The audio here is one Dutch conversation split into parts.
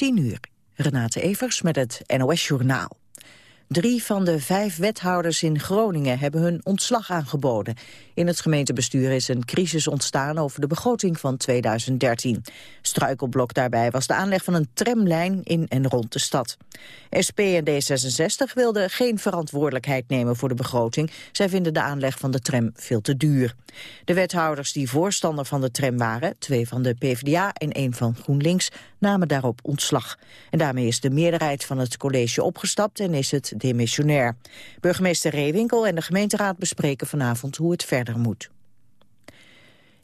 10 uur. Renate Evers met het NOS Journaal. Drie van de vijf wethouders in Groningen hebben hun ontslag aangeboden. In het gemeentebestuur is een crisis ontstaan over de begroting van 2013. Struikelblok daarbij was de aanleg van een tramlijn in en rond de stad. SP en D66 wilden geen verantwoordelijkheid nemen voor de begroting. Zij vinden de aanleg van de tram veel te duur. De wethouders die voorstander van de tram waren, twee van de PvdA en één van GroenLinks, namen daarop ontslag. En daarmee is de meerderheid van het college opgestapt en is het demissionair. Burgemeester Reewinkel en de gemeenteraad bespreken vanavond hoe het verder moet.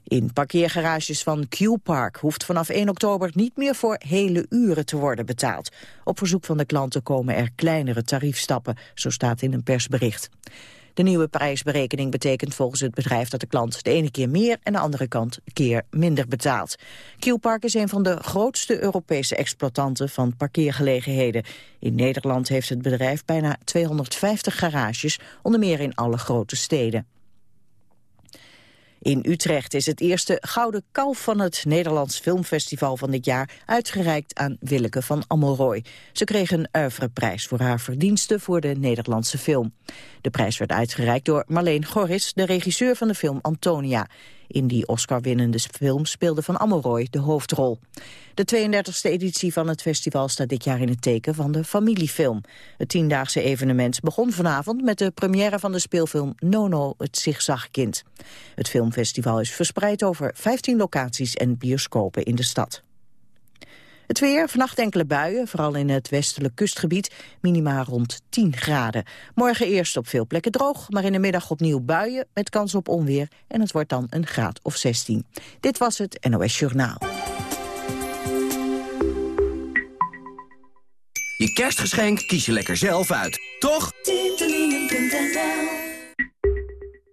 In parkeergarages van Q-Park hoeft vanaf 1 oktober niet meer voor hele uren te worden betaald. Op verzoek van de klanten komen er kleinere tariefstappen, zo staat in een persbericht. De nieuwe prijsberekening betekent volgens het bedrijf dat de klant de ene keer meer en de andere kant keer minder betaalt. Q-Park is een van de grootste Europese exploitanten van parkeergelegenheden. In Nederland heeft het bedrijf bijna 250 garages, onder meer in alle grote steden. In Utrecht is het eerste Gouden Kalf van het Nederlands Filmfestival van dit jaar uitgereikt aan Willeke van Ammelrooy. Ze kreeg een oeuvreprijs voor haar verdiensten voor de Nederlandse film. De prijs werd uitgereikt door Marleen Gorris, de regisseur van de film Antonia. In die Oscar-winnende film speelde Van Ammelrooy de hoofdrol. De 32e editie van het festival staat dit jaar in het teken van de familiefilm. Het tiendaagse evenement begon vanavond met de première van de speelfilm Nono, het zigzagkind. Het filmfestival is verspreid over 15 locaties en bioscopen in de stad. Het weer, vannacht enkele buien, vooral in het westelijk kustgebied, minima rond 10 graden. Morgen eerst op veel plekken droog, maar in de middag opnieuw buien met kans op onweer en het wordt dan een graad of 16. Dit was het NOS Journaal. Je kerstgeschenk kies je lekker zelf uit, toch?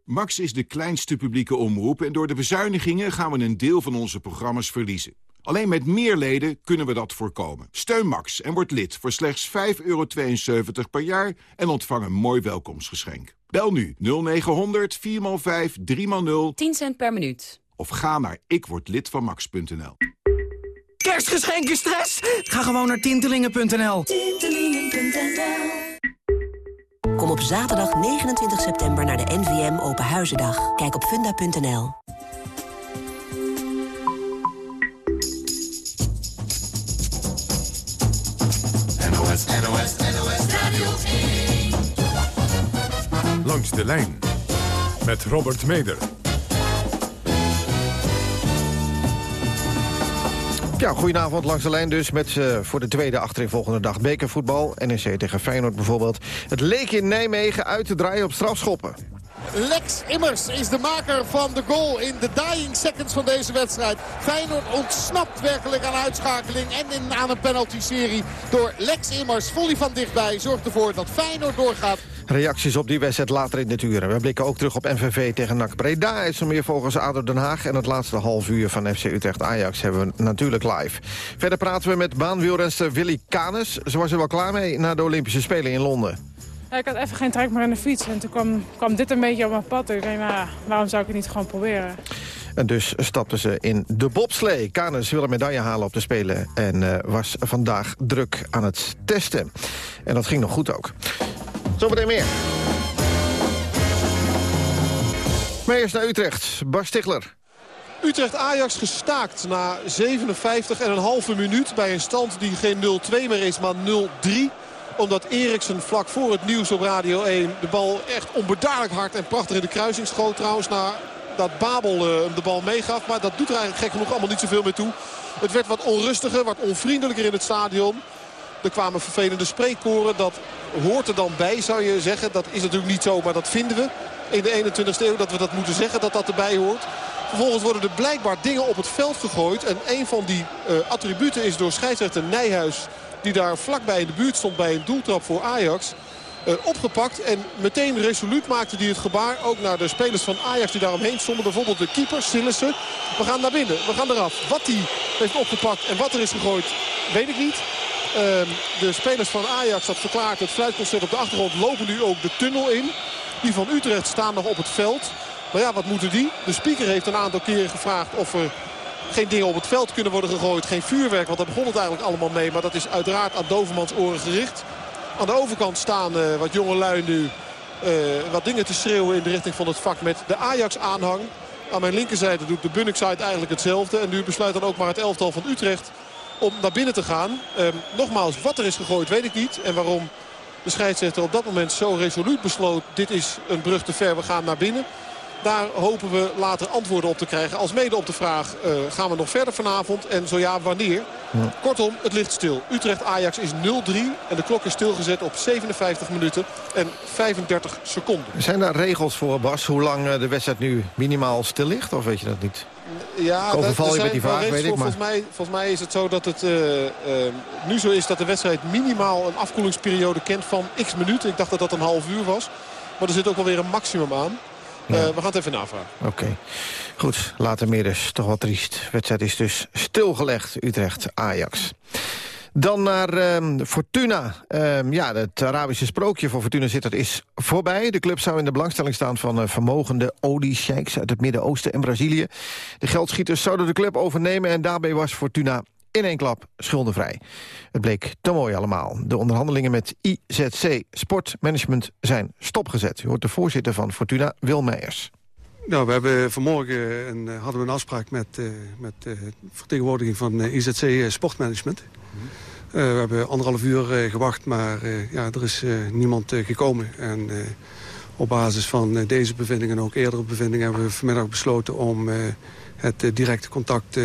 Max is de kleinste publieke omroep en door de bezuinigingen gaan we een deel van onze programma's verliezen. Alleen met meer leden kunnen we dat voorkomen. Steun Max en word lid voor slechts 5,72 per jaar en ontvang een mooi welkomstgeschenk. Bel nu 0900 4x5 3x0 10 cent per minuut. of ga naar ikwordlidvanmax.nl. Kerstgeschenken stress? Ga gewoon naar tintelingen.nl. Kom op zaterdag 29 september naar de NVM Open Huizendag. Kijk op funda.nl. NOS, NOS, NOS Radio 1. Langs de lijn met Robert Meder. Ja, goedenavond langs de lijn dus met eh, voor de tweede achtereenvolgende dag bekervoetbal. NEC tegen Feyenoord bijvoorbeeld. Het leek in Nijmegen uit te draaien op strafschoppen. Lex Immers is de maker van de goal in de dying seconds van deze wedstrijd. Feyenoord ontsnapt werkelijk aan uitschakeling en in, aan een penalty-serie door Lex Immers. Volley van dichtbij zorgt ervoor dat Feyenoord doorgaat. Reacties op die wedstrijd later in dit uur. We blikken ook terug op NVV tegen NAC Breda. Is er meer volgens ADO Den Haag. En het laatste half uur van FC Utrecht Ajax hebben we natuurlijk live. Verder praten we met baanwielrenster Willy Canes. Ze was er wel klaar mee na de Olympische Spelen in Londen. Ja, ik had even geen trek meer in de fiets. En toen kwam, kwam dit een beetje op mijn pad. Ik denk, nou, waarom zou ik het niet gewoon proberen? En dus stapten ze in de bobslee. Canes wil een medaille halen op de Spelen. En eh, was vandaag druk aan het testen. En dat ging nog goed ook. Zometeen meer. Maar eerst naar Utrecht. Bas Stigler. Utrecht-Ajax gestaakt na 57,5 minuut bij een stand die geen 0-2 meer is, maar 0-3 omdat Eriksen vlak voor het nieuws op Radio 1 de bal echt onbedaarlijk hard en prachtig in de kruising schoot. Trouwens, na dat Babel uh, de bal meegaf. Maar dat doet er eigenlijk gek genoeg allemaal niet zoveel meer toe. Het werd wat onrustiger, wat onvriendelijker in het stadion. Er kwamen vervelende spreekkoren. Dat hoort er dan bij, zou je zeggen. Dat is natuurlijk niet zo, maar dat vinden we. In de 21ste eeuw dat we dat moeten zeggen, dat dat erbij hoort. Vervolgens worden er blijkbaar dingen op het veld gegooid. En een van die uh, attributen is door scheidsrechter Nijhuis... die daar vlakbij in de buurt stond bij een doeltrap voor Ajax... Uh, opgepakt en meteen resoluut maakte hij het gebaar. Ook naar de spelers van Ajax die daaromheen stonden. Bijvoorbeeld de keeper, Sillissen. We gaan naar binnen, we gaan eraf. Wat hij heeft opgepakt en wat er is gegooid, weet ik niet. Uh, de spelers van Ajax, dat verklaart het fluitconcert op de achtergrond... lopen nu ook de tunnel in. Die van Utrecht staan nog op het veld. Maar ja, wat moeten die? De speaker heeft een aantal keren gevraagd of er geen dingen op het veld kunnen worden gegooid. Geen vuurwerk, want daar begon het eigenlijk allemaal mee. Maar dat is uiteraard aan Dovermans oren gericht. Aan de overkant staan uh, wat jonge lui nu uh, wat dingen te schreeuwen in de richting van het vak met de Ajax-aanhang. Aan mijn linkerzijde doet de Bunnik-side eigenlijk hetzelfde. En nu besluit dan ook maar het elftal van Utrecht om naar binnen te gaan. Uh, nogmaals, wat er is gegooid weet ik niet. En waarom de scheidsrechter op dat moment zo resoluut besloot... dit is een brug te ver, we gaan naar binnen. Daar hopen we later antwoorden op te krijgen. Als mede op de vraag, uh, gaan we nog verder vanavond? En zo ja, wanneer? Ja. Kortom, het ligt stil. Utrecht-Ajax is 0-3 en de klok is stilgezet op 57 minuten en 35 seconden. Zijn daar regels voor, Bas, hoe lang de wedstrijd nu minimaal stil ligt? Of weet je dat niet? Ja, Ik overval dat, je met die vraag, weet ik, maar... volgens, mij, volgens mij is het zo dat het uh, uh, nu zo is dat de wedstrijd minimaal een afkoelingsperiode kent van x minuten. Ik dacht dat dat een half uur was. Maar er zit ook wel weer een maximum aan. Ja. Uh, we gaan het even navragen. Oké. Okay. Goed, later meer dus. Toch wel triest. Wedstrijd is dus stilgelegd. Utrecht-Ajax. Dan naar uh, Fortuna. Uh, ja, het Arabische sprookje voor Fortuna zit er is voorbij. De club zou in de belangstelling staan van uh, vermogende oliesheiks uit het Midden-Oosten en Brazilië. De geldschieters zouden de club overnemen en daarbij was Fortuna in één klap schuldenvrij. Het bleek te mooi allemaal. De onderhandelingen met IZC Sportmanagement zijn stopgezet. U hoort de voorzitter van Fortuna, Wil Meijers. Nou, we hebben vanmorgen een, hadden we een afspraak met, uh, met uh, vertegenwoordiging van IZC Sportmanagement. Mm. we hebben anderhalf uur gewacht, maar ja, er is niemand gekomen. En op basis van deze bevinding en ook eerdere bevindingen... hebben we vanmiddag besloten om het directe contact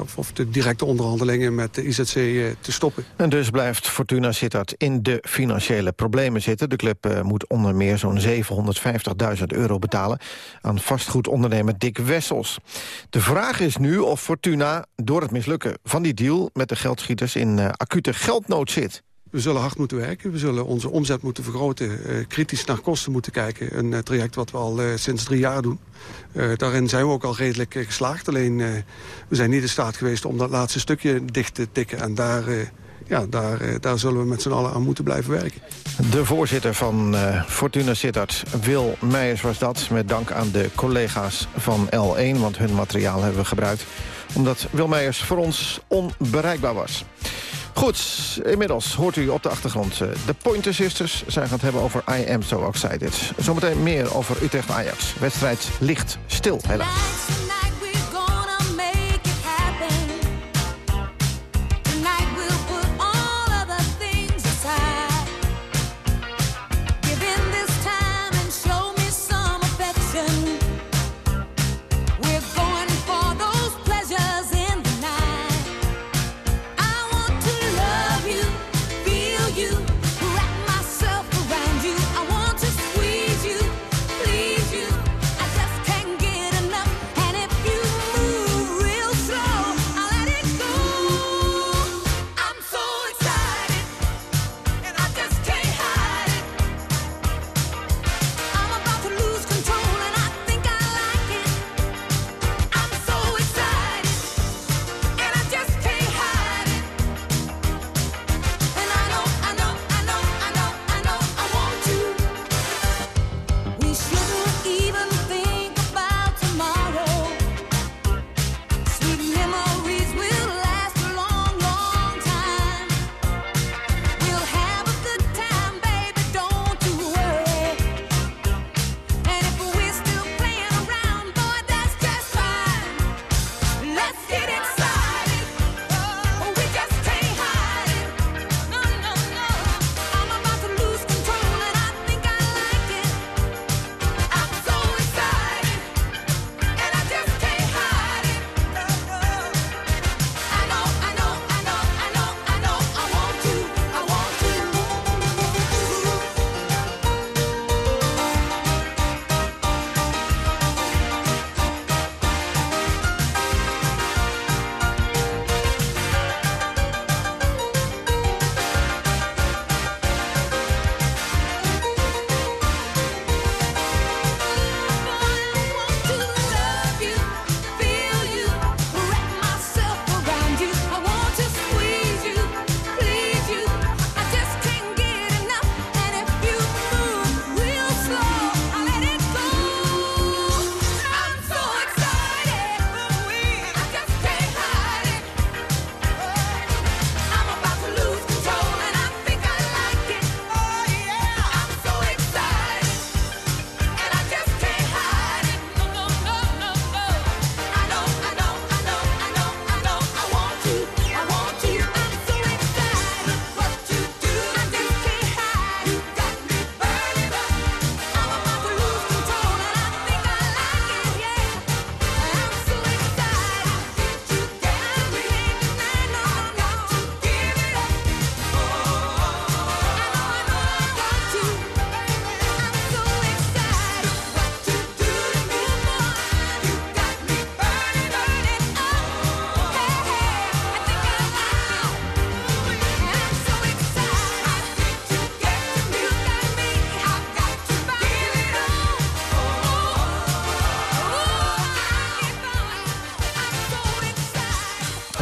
of, of, de directe onderhandelingen met de IZC te stoppen. En dus blijft Fortuna Sittard in de financiële problemen zitten. De club moet onder meer zo'n 750.000 euro betalen aan vastgoedondernemer Dick Wessels. De vraag is nu of Fortuna door het mislukken van die deal met de geldschieters in acute geldnood zit. We zullen hard moeten werken, we zullen onze omzet moeten vergroten... Uh, kritisch naar kosten moeten kijken. Een uh, traject wat we al uh, sinds drie jaar doen. daarin zijn we ook al redelijk geslaagd. Alleen we zijn niet in staat geweest om dat laatste stukje dicht te tikken. En daar, ja, daar, daar zullen we met z'n allen aan moeten blijven werken. De voorzitter van Fortuna Sittard, Wil Meijers was dat... met dank aan de collega's van L1, want hun materiaal hebben we gebruikt... omdat Wil Meijers voor ons onbereikbaar was. Goed, inmiddels hoort u op de achtergrond de Pointer Sisters. Zij gaan het hebben over I Am So Excited. Zometeen meer over Utrecht-Ajax. Wedstrijd ligt stil, helaas.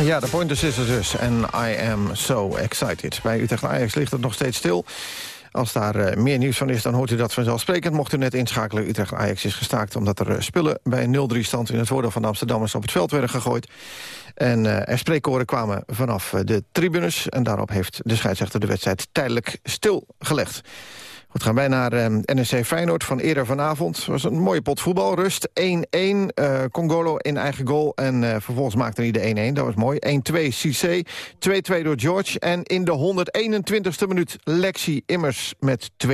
Ja, de Pointer Sisters dus. En I am so excited. Bij Utrecht Ajax ligt het nog steeds stil. Als daar uh, meer nieuws van is, dan hoort u dat vanzelfsprekend. Mocht u net inschakelen, Utrecht Ajax is gestaakt... omdat er uh, spullen bij een 0-3 stand in het voordeel van de Amsterdammers... op het veld werden gegooid. En uh, er spreekkoren kwamen vanaf de tribunes. En daarop heeft de scheidsrechter de wedstrijd tijdelijk stilgelegd. We gaan wij naar uh, NEC Feyenoord van eerder vanavond. Het was een mooie pot voetbal. Rust 1-1. Uh, Congolo in eigen goal. En uh, vervolgens maakte hij de 1-1. Dat was mooi. 1-2 Cissé. 2-2 door George. En in de 121ste minuut Lexi Immers met 2-3.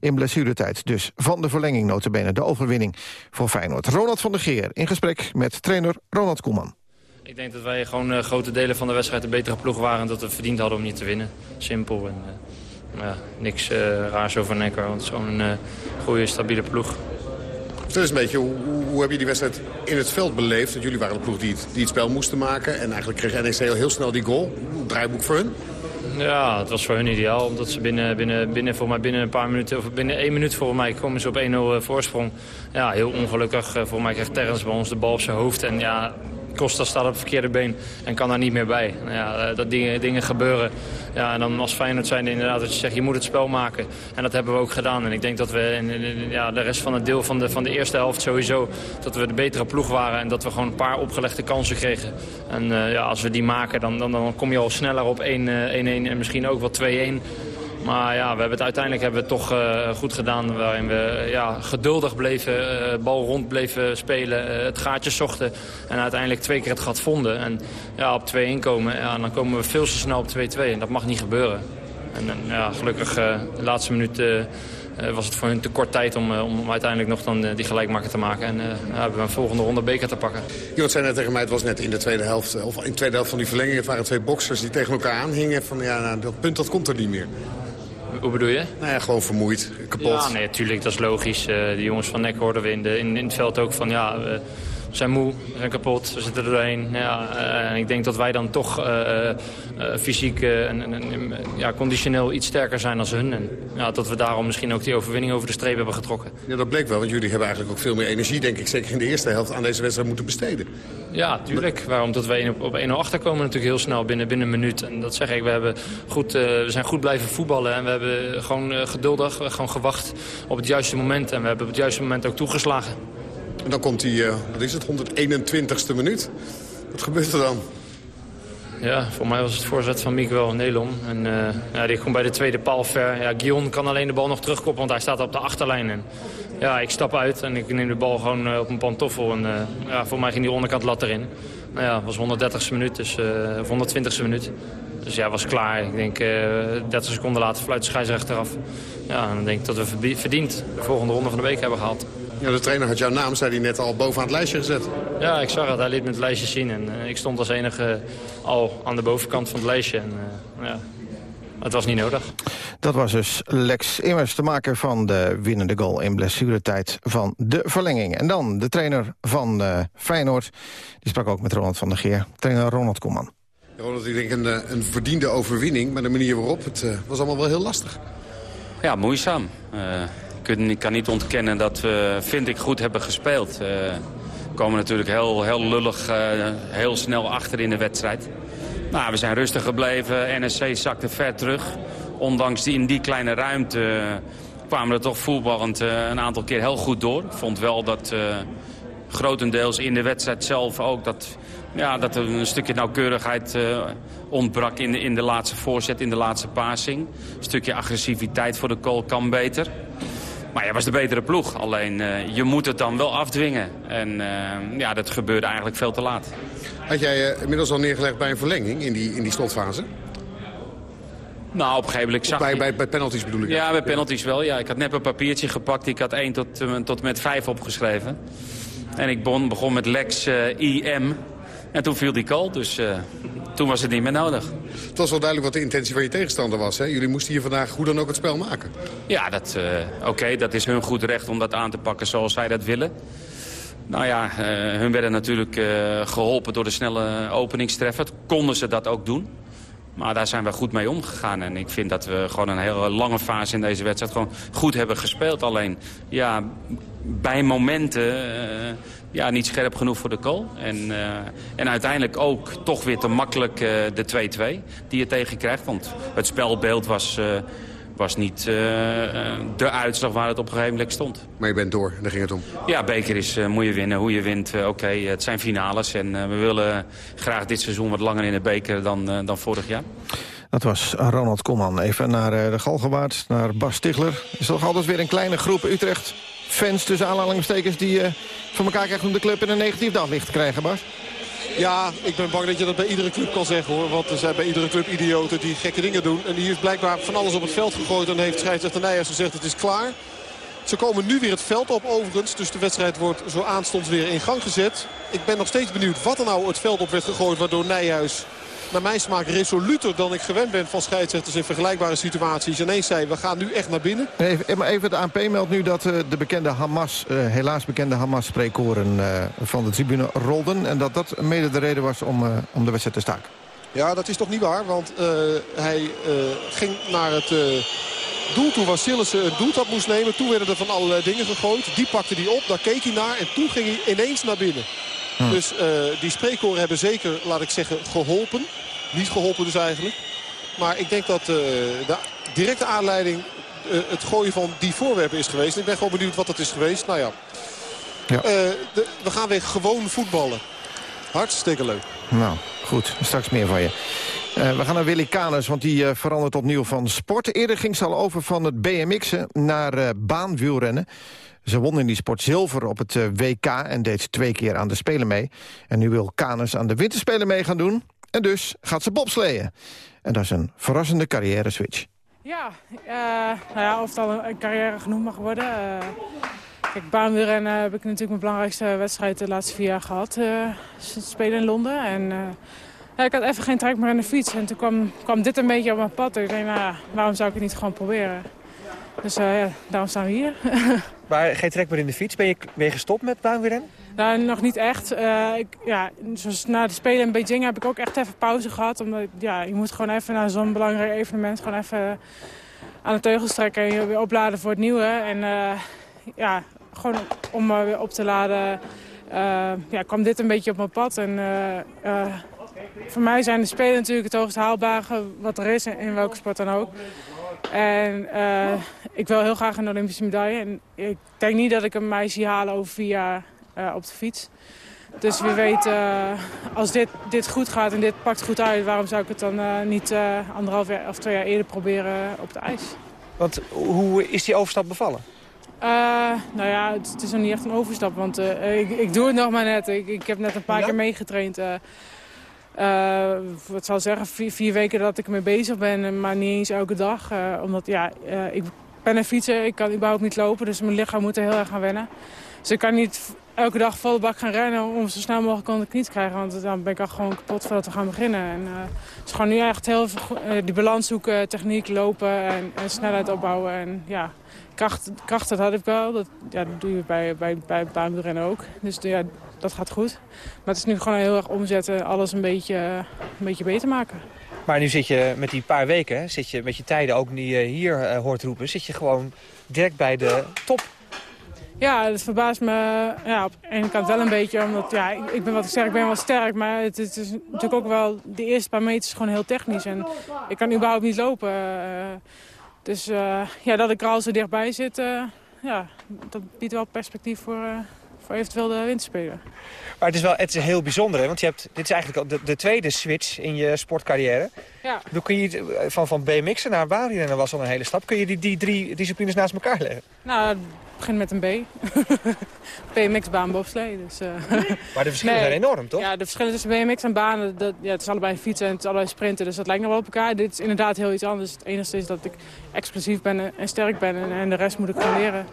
In blessuretijd dus van de verlenging notabene. De overwinning voor Feyenoord. Ronald van der Geer in gesprek met trainer Ronald Koeman. Ik denk dat wij gewoon uh, grote delen van de wedstrijd een betere ploeg waren... en dat we verdiend hadden om niet te winnen. Simpel. En, ja, niks uh, raars over Necker, want een uh, goede, stabiele ploeg. Vertel eens een beetje, hoe, hoe heb je die wedstrijd in het veld beleefd? Want jullie waren de ploeg die het, die het spel moesten maken. En eigenlijk kreeg NEC heel, heel snel die goal. Draaiboek voor hun? Ja, het was voor hun ideaal. Omdat ze binnen, binnen, binnen, voor mij binnen een paar minuten, of binnen één minuut voor mij komen ze op 1-0 voorsprong. Ja, heel ongelukkig. Voor mij krijgt Terrence bij ons de bal op zijn hoofd. En ja, Costa staat op het verkeerde been en kan daar niet meer bij. Nou ja, dat dingen, dingen gebeuren. Ja, en dan als Feyenoord zijn inderdaad dat je zegt, je moet het spel maken. En dat hebben we ook gedaan. En ik denk dat we in, ja, de rest van het deel van de, van de eerste helft sowieso... dat we de betere ploeg waren en dat we gewoon een paar opgelegde kansen kregen. En uh, ja, als we die maken, dan, dan, dan kom je al sneller op 1-1 en misschien ook wel 2-1. Maar ja, we hebben het, uiteindelijk hebben we toch uh, goed gedaan. Waarin we ja, geduldig bleven, uh, bal rond bleven spelen, het gaatje zochten. En uiteindelijk twee keer het gat vonden. En ja, op 2-1 komen, ja, dan komen we veel te snel op 2-2. En dat mag niet gebeuren. En, ja, gelukkig de laatste minuut was het voor hun te kort tijd om, om uiteindelijk nog dan die gelijkmaker te maken. En hebben we een volgende ronde beker te pakken. Jort zei net tegen mij, het was net in de tweede helft, of in de tweede helft van die verlenging. Het waren twee boxers die tegen elkaar aanhingen. Van ja, nou, dat punt dat komt er niet meer. Hoe bedoel je? Nou ja, gewoon vermoeid, kapot. Ja, nee, natuurlijk, dat is logisch. Uh, de jongens van NEC hoorden we in, de, in, in het veld ook van... ja, we zijn moe, we zijn kapot, we zitten er doorheen. Ja, uh, en ik denk dat wij dan toch uh, fysiek en, en ja, conditioneel iets sterker zijn dan hun. En ja, dat we daarom misschien ook die overwinning over de streep hebben getrokken. Ja, dat bleek wel, want jullie hebben eigenlijk ook veel meer energie... denk ik, zeker in de eerste helft, aan deze wedstrijd moeten besteden. Ja, tuurlijk. Waarom? Dat we op 1-0 achterkomen natuurlijk heel snel binnen, binnen een minuut. En dat zeg ik, we, hebben goed, uh, we zijn goed blijven voetballen. En we hebben gewoon uh, geduldig, gewoon gewacht op het juiste moment. En we hebben op het juiste moment ook toegeslagen. En dan komt die, uh, wat is het, 121ste minuut. Wat gebeurt er dan? Ja, voor mij was het voorzet van Miguel Nelon. En uh, ja, die komt bij de tweede paal ver. Ja, Guillaume kan alleen de bal nog terugkoppen, want hij staat op de achterlijn. En, ja, ik stap uit en ik neem de bal gewoon uh, op een pantoffel. En uh, ja, voor mij ging die onderkant lat erin. Nou ja, het was 130ste minuut, dus, of 120ste minuut. Dus ja, was klaar. Ik denk 30 seconden later fluit de scheidsrechter af. Ja, en dan denk ik dat we verdiend de volgende ronde van de week hebben gehaald. Ja, de trainer had jouw naam, zei hij net, al bovenaan het lijstje gezet. Ja, ik zag het. Hij liet me het lijstje zien. En ik stond als enige al aan de bovenkant van het lijstje. En, ja, het was niet nodig. Dat was dus Lex Immers, de maker van de winnende goal... in blessuretijd van de verlenging. En dan de trainer van uh, Feyenoord. Die sprak ook met Ronald van der Geer. Trainer Ronald Koeman. Ronald, ik denk een, een verdiende overwinning. Maar de manier waarop, het was allemaal wel heel lastig. Ja, moeizaam ik kan niet ontkennen dat we, vind ik, goed hebben gespeeld. Uh, we komen natuurlijk heel, heel lullig, uh, heel snel achter in de wedstrijd. Nou, we zijn rustig gebleven. NSC zakte ver terug. Ondanks die, in die kleine ruimte uh, kwamen we toch voetballend een aantal keer heel goed door. Ik vond wel dat grotendeels in de wedstrijd zelf ook... dat, ja, dat er een stukje nauwkeurigheid ontbrak in de, in de laatste voorzet, in de laatste passing. Een stukje agressiviteit voor de goal kan beter. Maar jij was de betere ploeg. Alleen uh, je moet het dan wel afdwingen. En uh, ja, dat gebeurde eigenlijk veel te laat. Had jij uh, inmiddels al neergelegd bij een verlenging in die, in die slotfase? Nou, op een gegeven moment zag bij, bij, bij penalties bedoel ik? Ja, bij penalties wel. Ja. Ik had net een papiertje gepakt. Ik had 1 tot, tot met 5 opgeschreven. En ik begon, begon met Lex IM. En toen viel die call, dus uh, toen was het niet meer nodig. Het was wel duidelijk wat de intentie van je tegenstander was. Hè? Jullie moesten hier vandaag hoe dan ook het spel maken. Ja, dat, uh, oké, dat is hun goed recht om dat aan te pakken zoals zij dat willen. Nou ja, uh, hun werden natuurlijk geholpen door de snelle openingstreffer. Konden ze dat ook doen. Maar daar zijn we goed mee omgegaan. En ik vind dat we gewoon een hele lange fase in deze wedstrijd gewoon goed hebben gespeeld. Alleen, ja, bij momenten ja, niet scherp genoeg voor de goal. En, uh, en uiteindelijk ook toch weer te makkelijk uh, de 2-2 die je tegenkrijgt. Want het spelbeeld was, uh, was niet de uitslag waar het op een gegeven moment stond. Maar je bent door, daar ging het om. Ja, beker is, moet je winnen. Hoe je wint, oké, het zijn finales. En we willen graag dit seizoen wat langer in de beker dan, dan vorig jaar. Dat was Ronald Komman. Even naar de Galgenwaard, naar Bas Stigler. Is toch altijd weer een kleine groep Utrecht fans tussen aanhalingstekens... die uh, voor elkaar krijgen om de club in een negatief daglicht te krijgen, Bas? Ja, ik ben bang dat je dat bij iedere club kan zeggen hoor. Want er zijn bij iedere club idioten die gekke dingen doen. En die heeft blijkbaar van alles op het veld gegooid. En heeft scheidsrechter Nijers gezegd het is klaar. Ze komen nu weer het veld op overigens. Dus de wedstrijd wordt zo aanstonds weer in gang gezet. Ik ben nog steeds benieuwd wat er nou het veld op werd gegooid. Waardoor Nijhuis naar mijn smaak resoluter dan ik gewend ben van scheidsrechters in vergelijkbare situaties. Ineens zei we gaan nu echt naar binnen. Even, maar even de ANP meldt nu dat uh, de bekende Hamas, uh, helaas bekende Hamas-spreekkoren uh, van de tribune rolden. En dat dat mede de reden was om, om de wedstrijd te staken. Ja, dat is toch niet waar. Want hij ging naar het doel toe waar Sillissen een doeltap moest nemen. Toen werden er van allerlei dingen gegooid. Die pakte hij op, daar keek hij naar en toen ging hij ineens naar binnen. Hm. Dus uh, die spreekkoren hebben zeker, laat ik zeggen, geholpen. Niet geholpen dus eigenlijk. Maar ik denk dat uh, de directe aanleiding uh, het gooien van die voorwerpen is geweest. ik ben gewoon benieuwd wat dat is geweest. Nou ja, ja. De, we gaan weer gewoon voetballen. Hartstikke leuk. Nou, goed. Straks meer van je. Uh, we gaan naar Willy Canes, want die uh, verandert opnieuw van sport. Eerder ging ze al over van het BMX'en naar uh, baanwielrennen. Ze won in die sport zilver op het WK en deed twee keer aan de Spelen mee. En nu wil Canes aan de Winterspelen mee gaan doen. En dus gaat ze bobsleeën. En dat is een verrassende carrière-switch. Ja, nou ja, of het al een carrière genoemd mag worden... Kijk, baanwielrennen heb ik natuurlijk mijn belangrijkste wedstrijd de laatste vier jaar gehad. Uh, spelen in Londen. En ja, ik had even geen trek meer aan de fiets. En toen kwam, kwam dit een beetje op mijn pad. Ik dacht, nou, waarom zou ik het niet gewoon proberen? Dus uh, ja, daarom staan we hier. maar geen trek meer in de fiets. Ben je, ben je gestopt met baanwielrennen? Nou, nog niet echt. ik, ja, zoals na de Spelen in Beijing heb ik ook echt even pauze gehad. Omdat ja, je moet gewoon even naar zo'n belangrijk evenement... gewoon even aan de teugels trekken en je weer opladen voor het nieuwe. En ja, gewoon om weer op te laden, uh, ja, kwam dit een beetje op mijn pad. En, uh, uh, voor mij zijn de Spelen natuurlijk het hoogst haalbare wat er is, in welke sport dan ook. En ik wil heel graag een Olympische medaille. En ik denk niet dat ik een meisje halen over vier jaar op de fiets. Dus wie weet, als dit, dit goed gaat en dit pakt goed uit... waarom zou ik het dan niet anderhalf jaar of twee jaar eerder proberen op de ijs? Want hoe is die overstap bevallen? Uh, nou ja, het, het, is nog niet echt een overstap, want uh, ik, ik, doe het nog maar net. Ik, ik heb net een paar ja? keer meegetraind. Uh, wat zal zeggen, vier, vier, weken dat ik ermee bezig ben, maar niet eens elke dag. omdat ja, ik ben een fietser, ik kan überhaupt niet lopen, dus mijn lichaam moet er heel erg gaan wennen. Dus ik kan niet elke dag volle bak gaan rennen om zo snel mogelijk onder de knie te krijgen. Want dan ben ik al gewoon kapot voordat we gaan beginnen. En, uh, het is gewoon nu echt heel veel die balans zoeken, techniek, lopen en, en snelheid opbouwen. En ja, kracht, kracht dat had ik wel. Dat, ja, dat doe je bij, bij, bij baanrennen ook. Dus ja, dat gaat goed. Maar het is nu gewoon heel erg omzetten, alles een beetje, een beetje beter maken. Maar nu zit je met die paar weken, zit je met je tijden ook die je hier uh, hoort roepen... zit je gewoon direct bij de top ja, dat verbaast me ja, op de ene kant wel een beetje. Omdat ja, ik, ik ben wat zeg, ik ben wel sterk. Maar het, het, is natuurlijk ook wel, de eerste paar meters gewoon heel technisch. En ik kan überhaupt niet lopen. Uh, dus uh, ja, dat ik er al zo dichtbij zit, uh, ja, dat biedt wel perspectief voor, voor eventueel de winterspelen. Maar het is wel het is heel bijzonder, hè? want je hebt, dit is eigenlijk al de, de tweede switch in je sportcarrière. Ja. Dan kun je van, van BMX'en naar baanrennen was al een hele stap. Kun je die, die drie disciplines naast elkaar leggen? Nou, begint met een B. BMX, baan, bobslee. Dus, uh... Maar de verschillen nee. zijn enorm, toch? Ja, de verschillen tussen BMX en banen, dat, ja, het is allebei fietsen en het is allebei sprinten. Dus dat lijkt nog wel op elkaar. Dit is inderdaad heel iets anders. Het enige is dat ik explosief ben en sterk ben en, en de rest moet ik gewoon leren.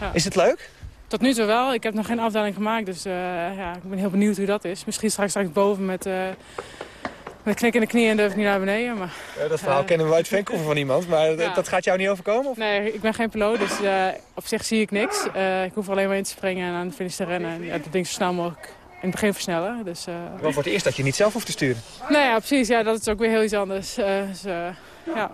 Ja. Is het leuk? Tot nu toe wel. Ik heb nog geen afdeling gemaakt, dus uh, ja, ik ben heel benieuwd hoe dat is. Misschien straks straks boven met... Met knik in de knieën en durf ik niet naar beneden. Maar, ja, dat verhaal uh, kennen we uit Vancouver van iemand, maar ja. dat gaat jou niet overkomen? Of? Nee, ik ben geen piloot, dus uh, op zich zie ik niks. Uh, ik hoef alleen maar in te springen en aan de finish te rennen. En ja, dat ding zo snel mogelijk in het begin versnellen. Dus, Wel voor het eerst dat je niet zelf hoeft te sturen. Nou ja, precies. Ja, dat is ook weer heel iets anders. dus, ja.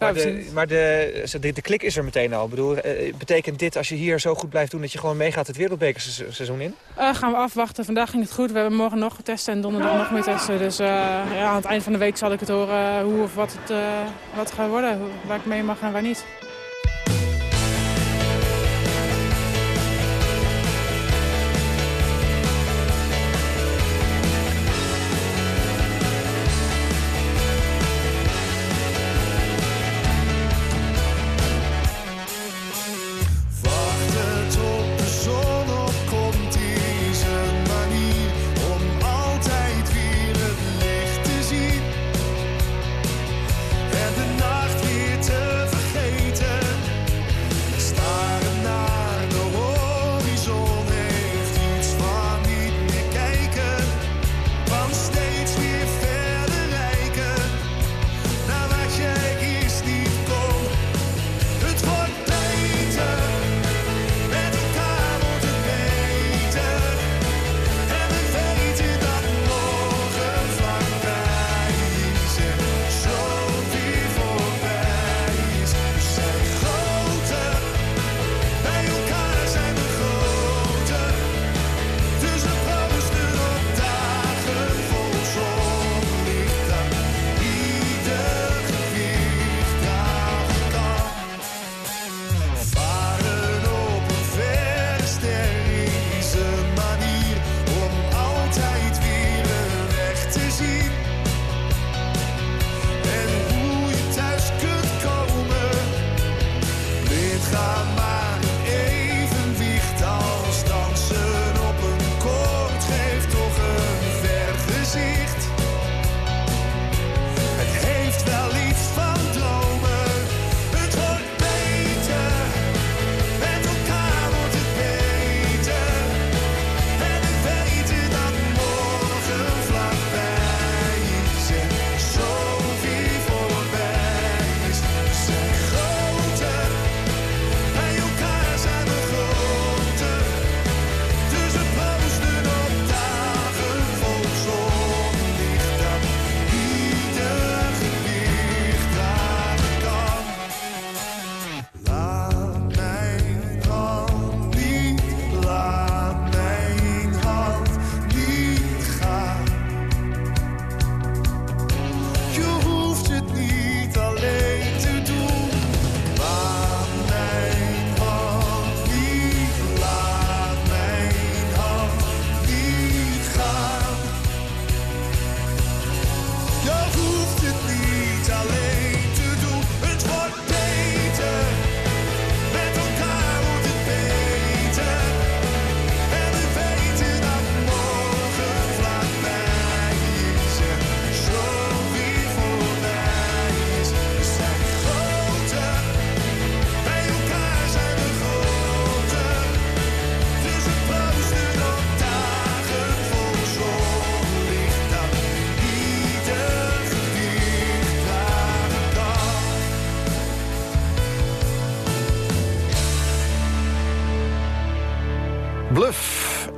Maar, de, maar de, de, de, klik is er meteen al. Ik bedoel, betekent dit als je hier zo goed blijft doen... dat je gewoon meegaat het wereldbekerseizoen in? Uh, gaan we afwachten. Vandaag ging het goed. We hebben morgen nog testen en donderdag nog meer testen. Dus ja, aan het eind van de week zal ik het horen hoe of wat het, wat gaat worden. Waar ik mee mag en waar niet.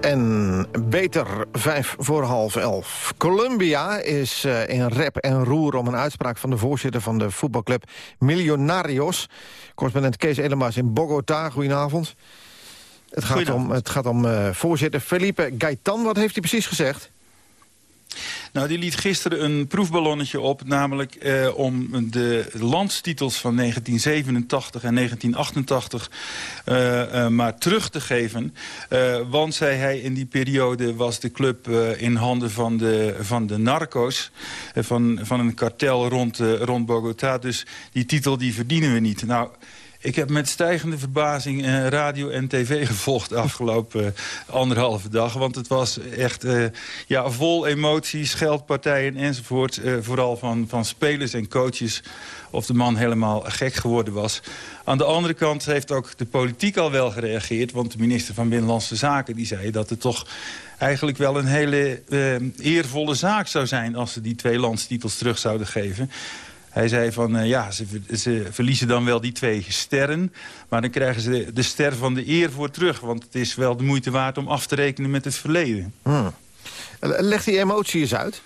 En beter vijf voor half elf. Colombia is uh, in rep en roer om een uitspraak van de voorzitter van de voetbalclub Millonarios. Correspondent Kees Elemaas in Bogota, goedenavond. Het gaat om, het gaat om uh, voorzitter Felipe Gaitan. Wat heeft hij precies gezegd? Nou, die liet gisteren een proefballonnetje op, namelijk eh, om de landstitels van 1987 en 1988 uh, uh, maar terug te geven. Uh, want, zei hij, in die periode was de club in handen van de, van de narco's, van, van een kartel rond, rond Bogota. Dus die titel die verdienen we niet. Nou... Ik heb met stijgende verbazing uh, radio en tv gevolgd de afgelopen uh, anderhalve dag. Want het was echt uh, ja, vol emoties, geldpartijen enzovoort. vooral van, van spelers en coaches of de man helemaal gek geworden was. Aan de andere kant heeft ook de politiek al wel gereageerd. Want de minister van Binnenlandse Zaken die zei dat het toch eigenlijk wel een hele eervolle zaak zou zijn... als ze die twee landstitels terug zouden geven. Hij zei van, uh, ja, ze, ze, verliezen dan wel die twee sterren... maar dan krijgen ze de, de, ster van de eer voor terug. Want het is wel de moeite waard om af te rekenen met het verleden. Hmm. Leg die emotie eens uit.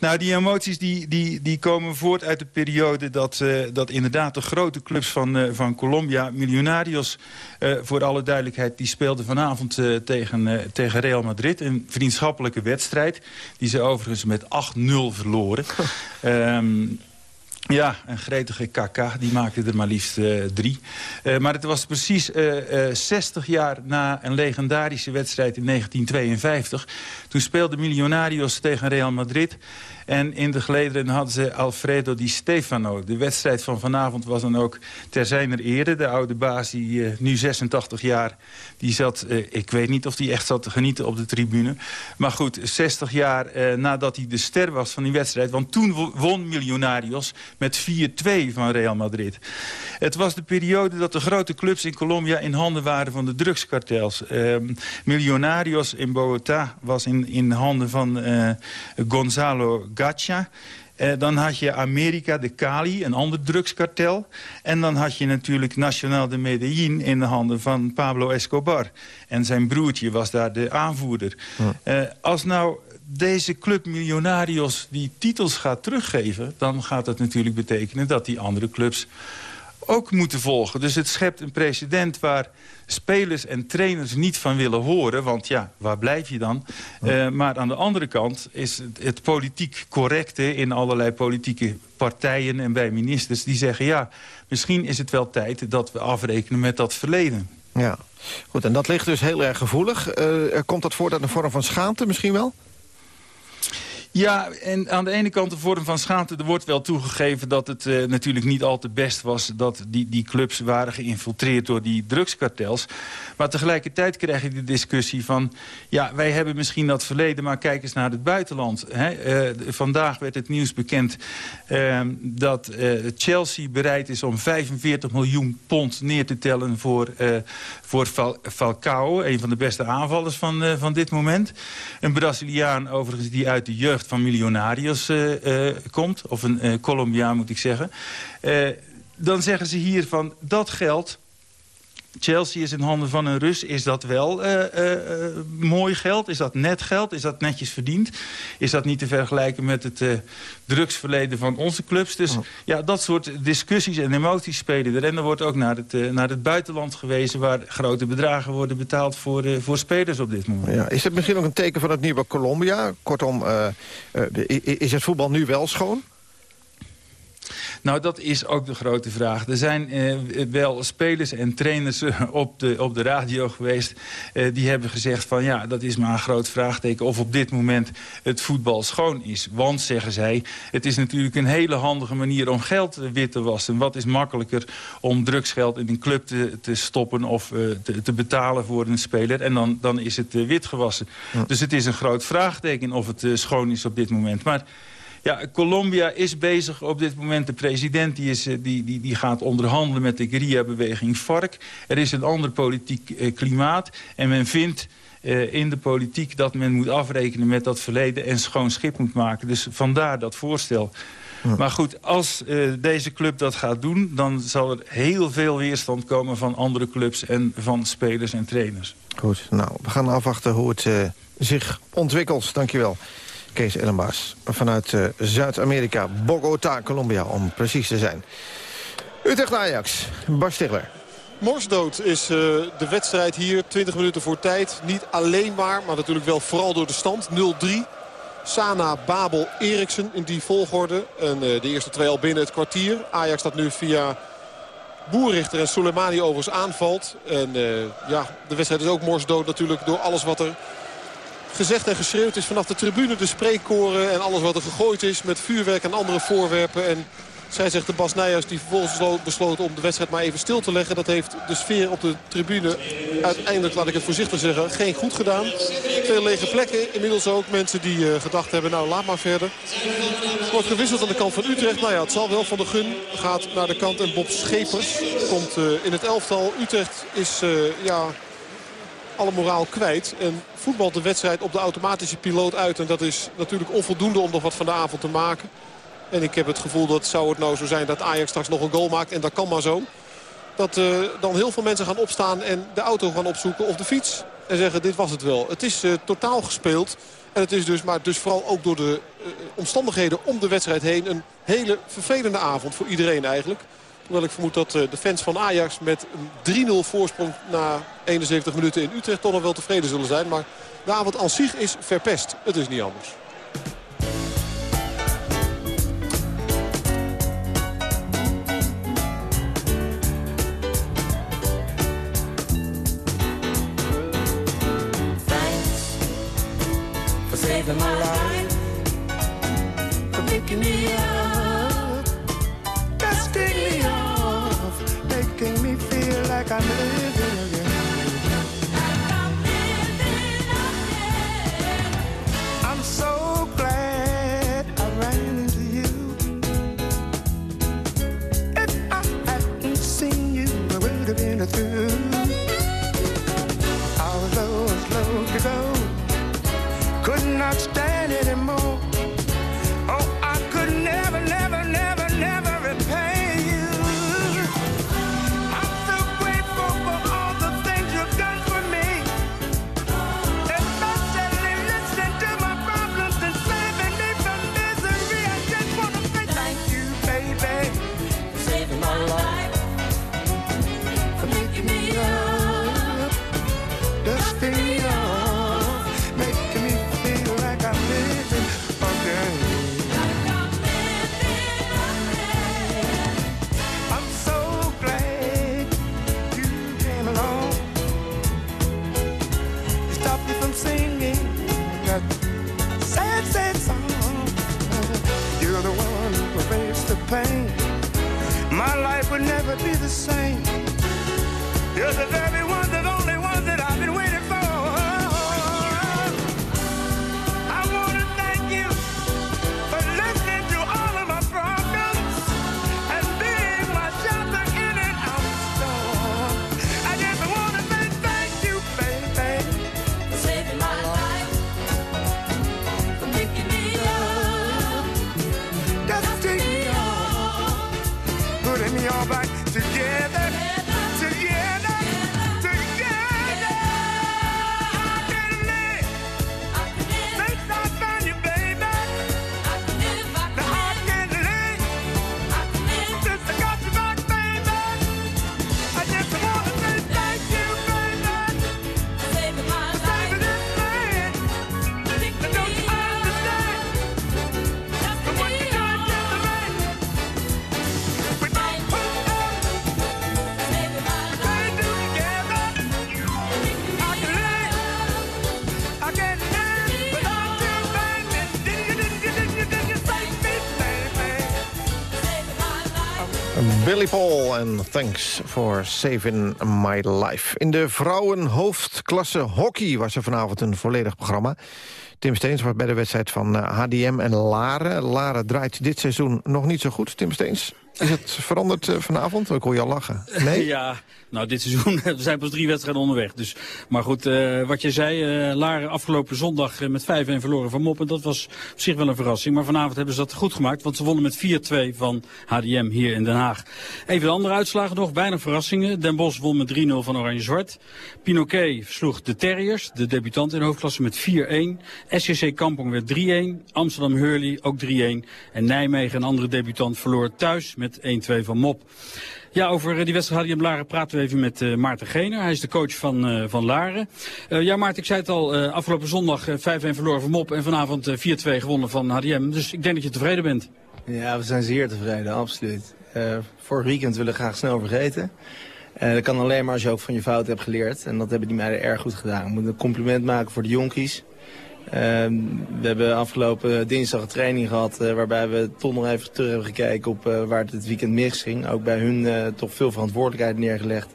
Nou, die emoties die, die, die komen voort uit de periode dat, uh, dat inderdaad de grote clubs van, uh, van Colombia, Millonarios, uh, voor alle duidelijkheid, die speelden vanavond tegen, tegen Real Madrid. Een vriendschappelijke wedstrijd, die ze overigens met 8-0 verloren. um, Ja, een gretige KK, die maakte er maar liefst uh, drie. Uh, maar het was precies uh, 60 jaar na een legendarische wedstrijd in 1952. Toen speelde Millonarios tegen Real Madrid. En in de gelederen hadden ze Alfredo Di Stefano. De wedstrijd van vanavond was dan ook ter zijner ere. De oude baas, die uh, nu 86 jaar, die zat... Uh, ik weet niet of hij echt zat te genieten op de tribune. Maar goed, 60 jaar uh, nadat hij de ster was van die wedstrijd. Want toen won Millonarios met 4-2 van Real Madrid. Het was de periode dat de grote clubs in Colombia in handen waren van de drugskartels. Millonarios in Bogota was in, in handen van Gonzalo Gacha. Eh, dan had je Amerika de Cali, een ander drugskartel. En dan had je natuurlijk Nacional de Medellin in de handen van Pablo Escobar. En zijn broertje was daar de aanvoerder. Ja. Eh, als nou deze club Millonarios die titels gaat teruggeven... dan gaat dat natuurlijk betekenen dat die andere clubs ook moeten volgen. Dus het schept een precedent waar spelers en trainers niet van willen horen. Want ja, waar blijf je dan? Uh, maar aan de andere kant is het, het politiek correcte in allerlei politieke partijen en bij ministers... die zeggen, ja, misschien is het wel tijd dat we afrekenen met dat verleden. Ja, goed. En dat ligt dus heel erg gevoelig. Uh, komt dat voort uit een vorm van schaamte misschien wel? Ja, en aan de ene kant een vorm van schaamte. Er wordt wel toegegeven dat het uh, natuurlijk niet al te best was... dat die, die clubs waren geïnfiltreerd door die drugskartels. Maar tegelijkertijd krijg je de discussie van... ja, wij hebben misschien dat verleden, maar kijk eens naar het buitenland. Hè? Uh, vandaag werd het nieuws bekend uh, dat Chelsea bereid is... om 45 miljoen pond neer te tellen voor, voor Fal Falcao... een van de beste aanvallers van, van dit moment. Een Braziliaan overigens die uit de jeugd van Millonarios uh, uh, komt. Of een Colombiaan moet ik zeggen. dan zeggen ze hier van dat geld Chelsea is in handen van een Rus. Is dat wel uh, uh, mooi geld? Is dat net geld? Is dat netjes verdiend? Is dat niet te vergelijken met het uh, drugsverleden van onze clubs? Dus oh. ja, dat soort discussies en emoties spelen er. En er wordt ook naar het, naar het buitenland gewezen... waar grote bedragen worden betaald voor, voor spelers op dit moment. Ja, is het misschien ook een teken van het nieuwe Colombia? Kortom, is het voetbal nu wel schoon? Nou, dat is ook de grote vraag. Er zijn eh, wel spelers en trainers eh, op, de, op de radio geweest... Eh, die hebben gezegd van ja, dat is maar een groot vraagteken... of op dit moment het voetbal schoon is. Want, zeggen zij, het is natuurlijk een hele handige manier om geld wit te wassen. Wat is makkelijker om drugsgeld in een club te, te stoppen... of uh, te, te, betalen voor een speler en dan, dan is het uh, wit gewassen. Ja. Dus het is een groot vraagteken of het uh, schoon is op dit moment. Maar ja, Colombia is bezig op dit moment. De president die is, eh, die, die, die gaat onderhandelen met de guerrilla-beweging FARC. Er is een ander politiek eh, klimaat. En men vindt uh, in de politiek dat men moet afrekenen met dat verleden... en schoon schip moet maken. Dus vandaar dat voorstel. Ja. Maar goed, als uh, deze club dat gaat doen... dan zal er heel veel weerstand komen van andere clubs... en van spelers en trainers. Goed, nou, we gaan afwachten hoe het uh, zich ontwikkelt. Dankjewel. Kees Ellenbaas. Vanuit uh, Zuid-Amerika, Bogota, Colombia, om precies te zijn. Utrecht Ajax, Bas Stigler. Morsdood is uh, de wedstrijd hier, 20 minuten voor tijd. Niet alleen maar, maar natuurlijk wel vooral door de stand. 0-3. Sana, Babel, Eriksen in die volgorde. En uh, de eerste twee al binnen het kwartier. Ajax staat nu via Boerrichter en Soleimani overigens aanvalt. En ja, de wedstrijd is ook morsdood natuurlijk door alles wat er gezegd en geschreeuwd is vanaf de tribune. De spreekkoren en alles wat er gegooid is met vuurwerk en andere voorwerpen. En zij zegt de Bas Nijhuis die vervolgens besloten om de wedstrijd maar even stil te leggen. Dat heeft de sfeer op de tribune uiteindelijk, laat ik het voorzichtig zeggen, geen goed gedaan. Veel lege plekken. Inmiddels ook mensen die uh, gedacht hebben, nou laat maar verder. Wordt gewisseld aan de kant van Utrecht. Nou ja, het zal wel van de gun. Gaat naar de kant en Bob Schepers komt uh, in het elftal. Utrecht is, uh, ja alle moraal kwijt. En voetbalt de wedstrijd op de automatische piloot uit. En dat is natuurlijk onvoldoende om nog wat van de avond te maken. En ik heb het gevoel dat zou het nou zo zijn dat Ajax straks nog een goal maakt. En dat kan maar zo. Dat uh, dan heel veel mensen gaan opstaan en de auto gaan opzoeken of de fiets. En zeggen dit was het wel. Het is uh, totaal gespeeld. En het is dus, maar dus vooral ook door de uh, omstandigheden om de wedstrijd heen... een hele vervelende avond voor iedereen eigenlijk. Hoewel ik vermoed dat uh, de fans van Ajax met een 3-0 voorsprong... na 71 minuten in Utrecht toch nog wel tevreden zullen zijn. Maar de avond aan zich is verpest. Het is niet anders. Billy Paul en Thanks for Saving My Life. In de vrouwenhoofdklasse hockey was er vanavond een volledig programma. Tim Steens was bij de wedstrijd van HDM en Laren. Laren draait dit seizoen nog niet zo goed, Tim Steens. Is het veranderd uh, vanavond? Ik hoor je al lachen. Nee? ja, nou dit seizoen, we zijn pas drie wedstrijden onderweg. Dus. Maar goed, uh, wat je zei, uh, Laren afgelopen zondag met 5-1 verloren van Mop. En dat was op zich wel een verrassing. Maar vanavond hebben ze dat goed gemaakt. Want ze wonnen met 4-2 van HDM hier in Den Haag. Even de andere uitslagen nog, bijna verrassingen. Den Bosch won met 3-0 van Oranje-Zwart. Pinoquet versloeg de Terriers, de debutant in de hoofdklasse, met 4-1. SCC Kampong werd 3-1. Amsterdam Hurley ook 3-1. En Nijmegen, een andere debutant, verloor thuis met 1-2 van Mop. Ja, over die wedstrijd HDM Laren praten we even met uh, Maarten Gener. Hij is de coach van, uh, van Laren. Ja, Maarten, ik zei het al, afgelopen zondag 5-1 verloren van Mop en vanavond 4-2 gewonnen van HDM. Dus ik denk dat je tevreden bent. Ja, we zijn zeer tevreden, absoluut. vorig weekend willen we graag snel vergeten. dat kan alleen maar als je ook van je fout hebt geleerd. En dat hebben die meiden erg goed gedaan. We moeten een compliment maken voor de jonkies. Uh, we hebben afgelopen dinsdag een training gehad uh, waarbij we toch nog even terug hebben gekeken op uh, waar het het weekend misging. Ook bij hun toch veel verantwoordelijkheid neergelegd.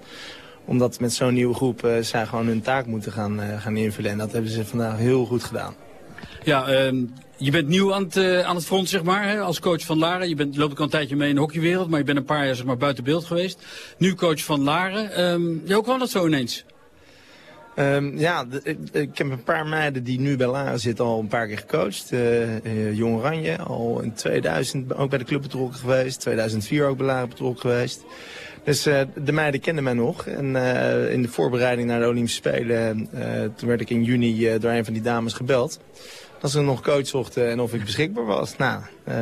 Omdat met zo'n nieuwe groep zij gewoon hun taak moeten gaan, gaan invullen. En dat hebben ze vandaag heel goed gedaan. Ja, ehm, je bent nieuw aan het, aan het front, zeg maar, hè, als coach van Laren. Je bent, loopt ook al een tijdje mee in de hockeywereld, maar je bent een paar jaar zeg maar, buiten beeld geweest. Nu coach van Laren. Um, ja, hoe kwam dat zo ineens? Um, ja, ik, heb een paar meiden die nu bij Laren zitten al een paar keer gecoacht. Uh, Jong Oranje, al in 2000 ook bij de club betrokken geweest. 2004 ook bij Laren betrokken geweest. Dus uh, de meiden kenden mij nog. En in de voorbereiding naar de Olympische Spelen, toen werd ik in juni door een van die dames gebeld. Dat ze nog coach zochten en of ik beschikbaar was. Nou, eh,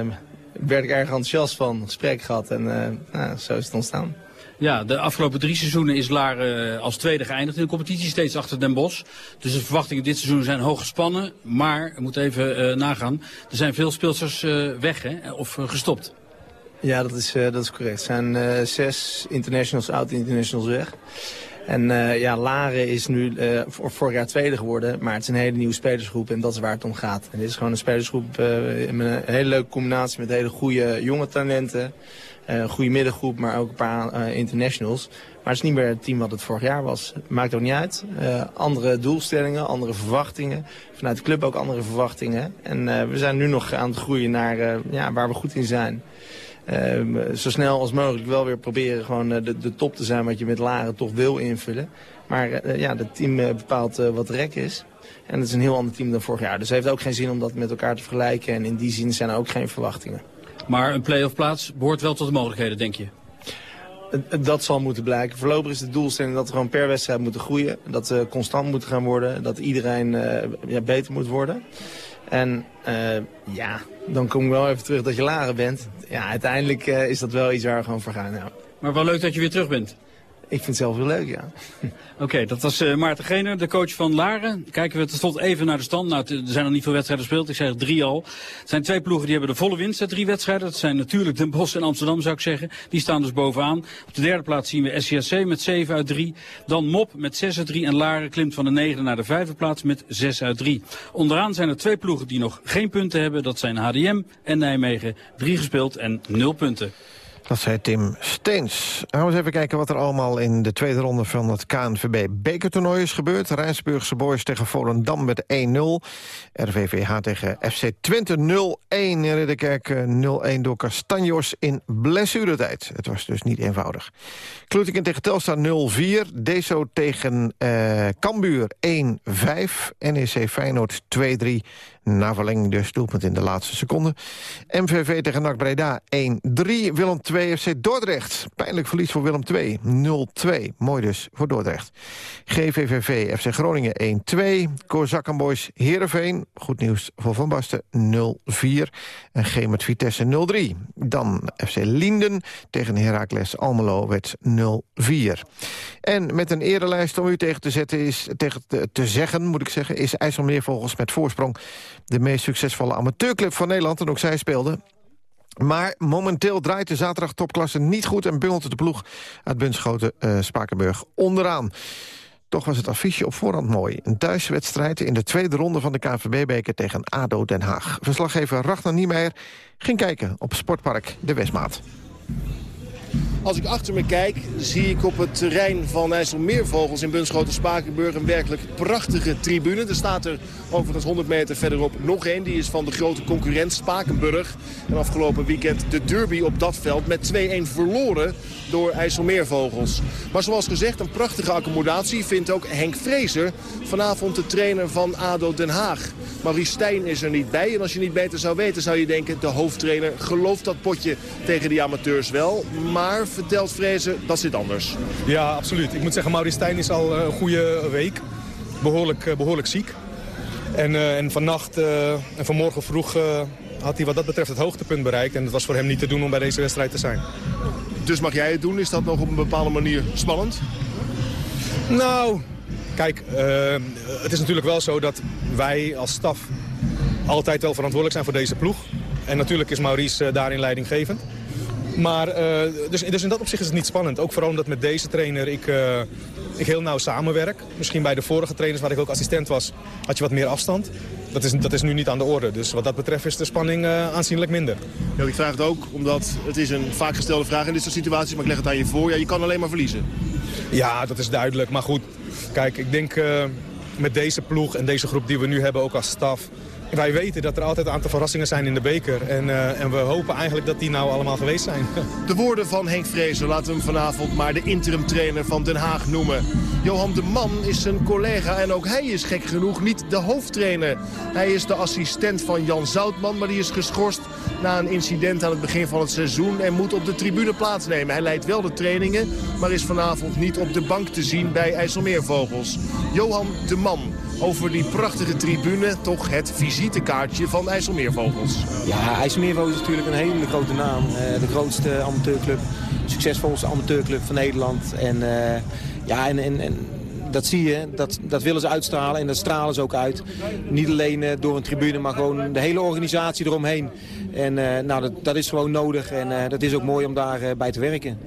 werd ik erg enthousiast van, gesprek gehad en eh, nou, zo is het ontstaan. Ja, de afgelopen drie seizoenen is Laren als tweede geëindigd in de competitie, steeds achter Den Bosch. Dus de verwachtingen dit seizoen zijn hoog gespannen. Maar, we moeten even eh, nagaan, er zijn veel speelsters eh, weg hè, of eh, gestopt. Ja, dat is, eh, dat is correct. Er zijn eh, zes internationals, oud-internationals weg. En eh, ja, Laren is nu eh, vorig jaar tweede geworden, maar het is een hele nieuwe spelersgroep en dat is waar het om gaat. En dit is gewoon een spelersgroep eh, met een hele leuke combinatie met hele goede jonge talenten. Eh, Een goede middengroep, maar ook een paar eh, internationals. Maar het is niet meer het team wat het vorig jaar was. Maakt ook niet uit. Eh, andere doelstellingen, andere verwachtingen. Vanuit de club ook andere verwachtingen. En we zijn nu nog aan het groeien naar ja, waar we goed in zijn. Zo snel als mogelijk wel weer proberen gewoon de, de top te zijn wat je met Laren toch wil invullen. Maar ja, het team bepaalt wat rek is. En het is een heel ander team dan vorig jaar. Dus het heeft ook geen zin om dat met elkaar te vergelijken. En in die zin zijn er ook geen verwachtingen. Maar een play-off plaats behoort wel tot de mogelijkheden, denk je? Eh, Dat zal moeten blijken. Voorlopig is de doelstelling dat we gewoon per wedstrijd moeten groeien. Dat we constant moeten gaan worden. Dat iedereen eh, ja, beter moet worden. En eh, ja, dan kom ik wel even terug dat je lager bent. Ja, uiteindelijk eh, is dat wel iets waar we gewoon voor gaan. Ja. Maar wel leuk dat je weer terug bent. Ik vind het zelf heel leuk, ja. Oké, dat was eh, Maarten Gener, de coach van Laren. Kijken we tot even naar de stand. Nou, er zijn nog niet veel wedstrijden gespeeld. Ik zeg drie al. Het zijn twee ploegen die hebben de volle winst uit drie wedstrijden. Dat zijn natuurlijk Den Bosch en Amsterdam, zou ik zeggen. Die staan dus bovenaan. Op de derde plaats zien we SCSC met 7 uit 3. Dan Mop met 6 uit 3. En Laren klimt van de negende naar de vijfde plaats met 6 uit 3. Onderaan zijn er twee ploegen die nog geen punten hebben. Dat zijn HDM en Nijmegen. Drie gespeeld en nul punten. Dat zei Tim Steens. Gaan we eens even kijken wat er allemaal in de tweede ronde van het KNVB bekertoernooi is gebeurd. Rijnsburgse Boys tegen Volendam met 1-0. RVVH tegen FC Twente 0-1. In Ridderkerk eh, 0-1 door Castanjos in blessuretijd. Het was dus niet eenvoudig. Kloetingen tegen Telstar 0-4. Deso tegen eh Cambuur 1-5. NEC Feyenoord 2-3. Na verlenging dus doelpunt in de laatste seconde. MVV tegen NAC Breda 1-3. Willem 2 FC Dordrecht. Pijnlijk verlies voor Willem 2. 0-2. Mooi dus voor Dordrecht. GVVV FC Groningen 1-2. Kozakkan Boys Heerenveen. Goed nieuws voor Van Basten 0-4. En G met Vitesse 0-3. Dan FC Linden tegen Heracles Almelo werd 0-4. En met een erelijst om u tegen te zetten is, tegen te, zeggen, moet ik zeggen, is IJsselmeervogels met voorsprong de meest succesvolle amateurclub van Nederland. En ook zij speelden maar momenteel draait de zaterdag topklasse niet goed... en bungelt de ploeg uit Bunschoten eh Spakenburg onderaan. Toch was het affiche op voorhand mooi. Een thuiswedstrijd in de tweede ronde van de KNVB-beker tegen ADO Den Haag. Verslaggever Ragnar Niemeyer ging kijken op Sportpark De Westmaat. Als ik achter me kijk, zie ik op het terrein van IJsselmeervogels in Bunschoten-Spakenburg een werkelijk prachtige tribune. Er staat er overigens 100 meter verderop nog één. Die is van de grote concurrent Spakenburg. En afgelopen weekend de derby op dat veld met 2-1 verloren door IJsselmeervogels. Maar zoals gezegd, een prachtige accommodatie vindt ook Henk Vrezer. Vanavond de trainer van ADO Den Haag. Maurice Stijn is er niet bij. En als je niet beter zou weten, zou je denken... de hoofdtrainer gelooft dat potje tegen die amateurs wel. Maar, vertelt Vrezer, dat zit anders. Ja, absoluut. Ik moet zeggen, Maurice Stijn is al eh, een goede week. Behoorlijk, eh, behoorlijk ziek. En, eh, en vannacht en vanmorgen vroeg had hij wat dat betreft het hoogtepunt bereikt. En het was voor hem niet te doen om bij deze wedstrijd te zijn. Dus mag jij het doen? Is dat nog op een bepaalde manier spannend? Nou, kijk, het is natuurlijk wel zo dat wij als staf altijd wel verantwoordelijk zijn voor deze ploeg. En natuurlijk is Maurice daarin leidinggevend. Maar eh, dus, dus in dat opzicht is het niet spannend. Ook vooral omdat met deze trainer ik, eh, ik heel nauw samenwerk. Misschien bij de vorige trainers waar ik ook assistent was, had je wat meer afstand. Dat is, dat is nu niet aan de orde. Dus wat dat betreft is de spanning eh, aanzienlijk minder. Ja, ik vraag het ook omdat het is een vaak gestelde vraag in dit soort situaties. Maar ik leg het aan je voor. Ja, je kan alleen maar verliezen. Ja, dat is duidelijk. Maar goed, kijk, ik denk met deze ploeg en deze groep die we nu hebben, ook als staf... Wij weten dat er altijd een aantal verrassingen zijn in de beker. En, eh, en we hopen eigenlijk dat die nou allemaal geweest zijn. De woorden van Henk Vrezer, laten we hem vanavond maar de interim trainer van Den Haag noemen. Johan de Man is zijn collega en ook hij is gek genoeg niet de hoofdtrainer. Hij is de assistent van Jan Zoutman, maar die is geschorst na een incident aan het begin van het seizoen en moet op de tribune plaatsnemen. Hij leidt wel de trainingen, maar is vanavond niet op de bank te zien bij IJsselmeervogels. Johan de Man over die prachtige tribune. Toch het visitekaartje van IJsselmeervogels. Ja, IJsselmeervogels is natuurlijk een hele grote naam. Eh, de grootste amateurclub, succesvolste amateurclub van Nederland. En, uh, ja, en, en, dat zie je, dat, dat willen ze uitstralen en dat stralen ze ook uit. Niet alleen uh, door een tribune, maar gewoon de hele organisatie eromheen. En nou, dat, dat, is gewoon nodig en dat is ook mooi om daarbij bij te werken.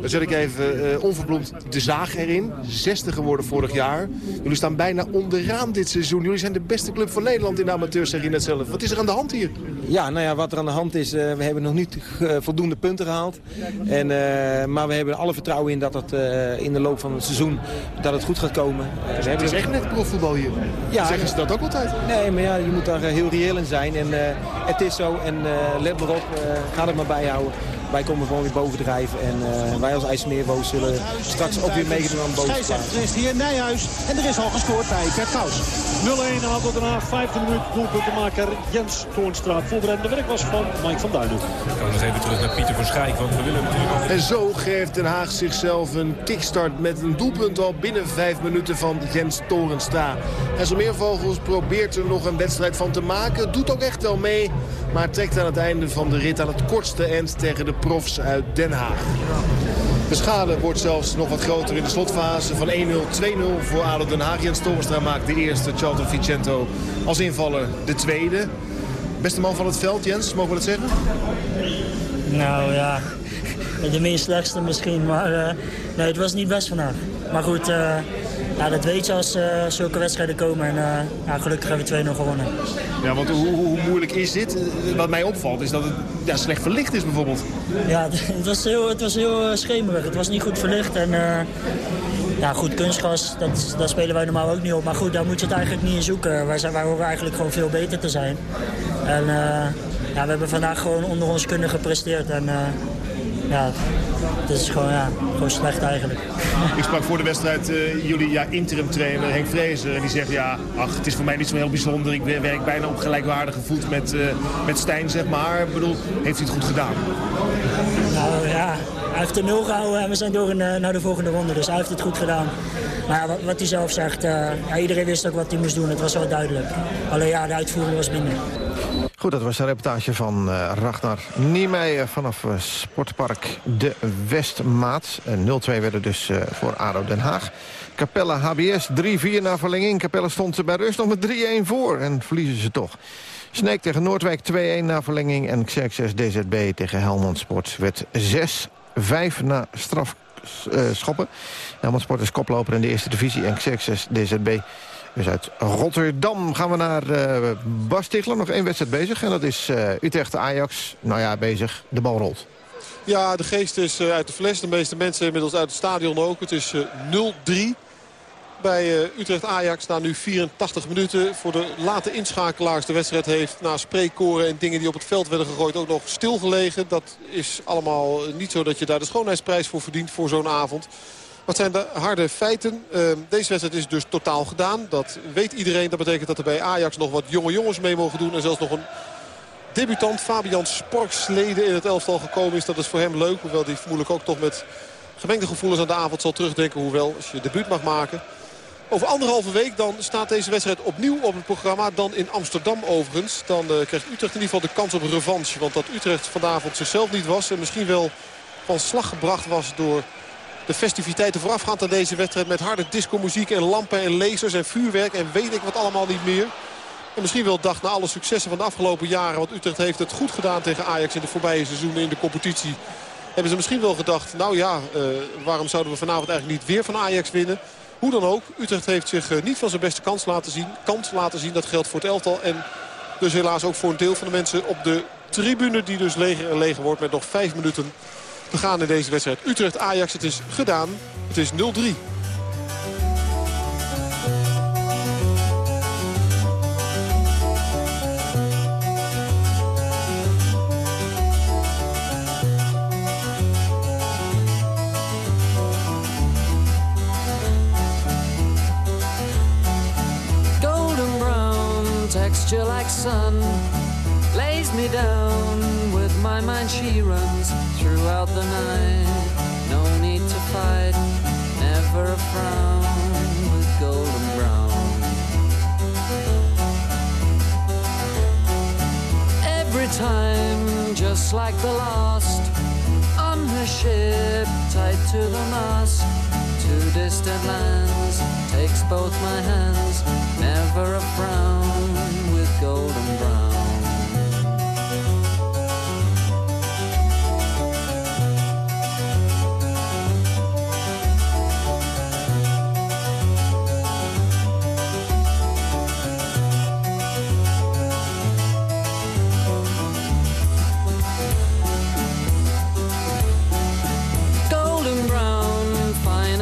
Dan zet ik even uh, onverbloemd de zaag erin. Zesde geworden vorig jaar. Jullie staan bijna onderaan dit seizoen. Jullie zijn de beste club van Nederland in de amateur, zeg je net zelf. Wat is er aan de hand hier? Ja, nou ja, wat er aan de hand is, uh, we hebben nog niet uh, voldoende punten gehaald. En, maar we hebben alle vertrouwen in dat het in de loop van het seizoen dat het goed gaat komen. Dus het is echt net profvoetbal hier. Ja, zeggen ze dat ook altijd? Nee, maar ja, je moet daar heel reëel in zijn. En het is zo. En let maar op, ga er maar bij houden. Wij komen gewoon weer bovendrijven. En uh, wij als IJsselmeerboos zullen straks ook weer meedoen aan bovenplaats. Er is hier Nijhuis en er is al gescoord bij Kert Kous. 0-1 aantal daarna, vijfde minuut, doelpuntenmaker Jens Toornstra. Voorbereidende werk was van Mike van Duinen. Dan gaan we nog even terug naar Pieter van Schijk, want we willen natuurlijk ook... En zo geeft Den Haag zichzelf een kickstart met een doelpunt al binnen vijf minuten van Jens Toornstra. IJsselmeervogels probeert er nog een wedstrijd van te maken. Doet ook echt wel mee, maar trekt aan het einde van de rit aan het kortste eind tegen de profs uit Den Haag. De schade wordt zelfs nog wat groter in de slotfase. Van 1-0, 2-0 voor ADO Den Haag. Jens Toornstra maakt de eerste. Charlton Vicento als invaller de tweede. Beste man van het veld, Jens, mogen we dat zeggen? Nou ja, de minst slechtste misschien. Maar uh, nee, het was niet best vandaag. Maar goed, uh, ja, dat weet je als uh, zulke wedstrijden komen. En uh, ja, gelukkig hebben we 2-0 gewonnen. Ja, want hoe, hoe, moeilijk is dit? Wat mij opvalt is dat het ja, slecht verlicht is bijvoorbeeld. Ja, het was heel, het was heel schemerig. Het was niet goed verlicht. En, uh, ja, goed, kunstgas, dat, daar spelen wij normaal ook niet op. Maar goed, daar moet je het eigenlijk niet in zoeken. Wij, zijn, wij horen eigenlijk gewoon veel beter te zijn. En ja, we hebben vandaag gewoon onder ons kunnen gepresteerd. En, ja, het is gewoon, ja, gewoon slecht eigenlijk. Ik sprak voor de wedstrijd uh, jullie ja, interim trainer Henk Vrezer. En die zegt, ja, ach, het is voor mij niet zo heel bijzonder. Ik werk bijna op gelijkwaardige voet met, uh, met Stijn, zeg maar. Ik bedoel, heeft hij het goed gedaan? Nou ja, hij heeft de nul gehouden en we zijn door in, uh, naar de volgende ronde. Dus hij heeft het goed gedaan. Maar ja, wat, wat, hij zelf zegt, ja, iedereen wist ook wat hij moest doen. Het was wel duidelijk. Alleen ja, de uitvoering was minder. Goed, dat was een reportage van uh, Ragnar Niemeyer vanaf uh, Sportpark De Westmaat. Uh, 0-2 werden dus voor ADO Den Haag. Capelle HBS 3-4 na verlenging. Capelle stond bij rust nog met 3-1 voor en verliezen ze toch. Sneek tegen Noordwijk 2-1 na verlenging. En Xerxes DZB tegen Helmond Sport werd 6-5 na strafschoppen. Helmond Sport is koploper in de eerste divisie en Xerxes DZB dus uit Rotterdam gaan we naar uh, Bas. Nog één wedstrijd bezig. En dat is uh, Utrecht-Ajax. Nou ja, bezig. De bal rolt. Ja, de geest is uh, uit de fles. De meeste mensen inmiddels uit het stadion ook. Het is 0-3 bij Utrecht-Ajax. Na nu 84 minuten voor de late inschakelaars. De wedstrijd heeft na spreekkoren en dingen die op het veld werden gegooid ook nog stilgelegen. Dat is allemaal niet zo dat je daar de schoonheidsprijs voor verdient voor zo'n avond. Wat zijn de harde feiten? Uh, deze wedstrijd is dus totaal gedaan. Dat weet iedereen. Dat betekent dat er bij Ajax nog wat jonge jongens mee mogen doen. En zelfs nog een debutant Fabian Sporksleden in het elftal gekomen is. Dat is voor hem leuk. Hoewel hij vermoedelijk ook toch met gemengde gevoelens aan de avond zal terugdenken. Hoewel, als je debuut mag maken. Over anderhalve week dan staat deze wedstrijd opnieuw op het programma. Dan in Amsterdam overigens. Dan uh, krijgt Utrecht in ieder geval de kans op revanche. Want dat Utrecht vanavond zichzelf niet was. En misschien wel van slag gebracht was door de festiviteiten voorafgaand aan deze wedstrijd... met harde discomuziek en lampen en lasers en vuurwerk en weet ik wat allemaal niet meer. En misschien wel dacht na alle successen van de afgelopen jaren... want Utrecht heeft het goed gedaan tegen Ajax in de voorbije seizoenen in de competitie... hebben ze misschien wel gedacht, nou ja, uh, waarom zouden we vanavond eigenlijk niet weer van Ajax winnen... Hoe dan ook, Utrecht heeft zich uh, niet van zijn beste kans laten zien. Kans laten zien, dat geldt voor het elftal. En dus helaas ook voor een deel van de mensen op de tribune... die dus leger en leger wordt met nog vijf minuten te gaan in deze wedstrijd. Utrecht-Ajax, het is gedaan. Het is 0-3. Golden brown texture like sun lays me down with my mind she runs throughout the night. No need to fight, never a frown with golden brown. Every time, just like the last, on the ship tied to the mast. Two distant lands, takes both my hands, never a frown with golden brown.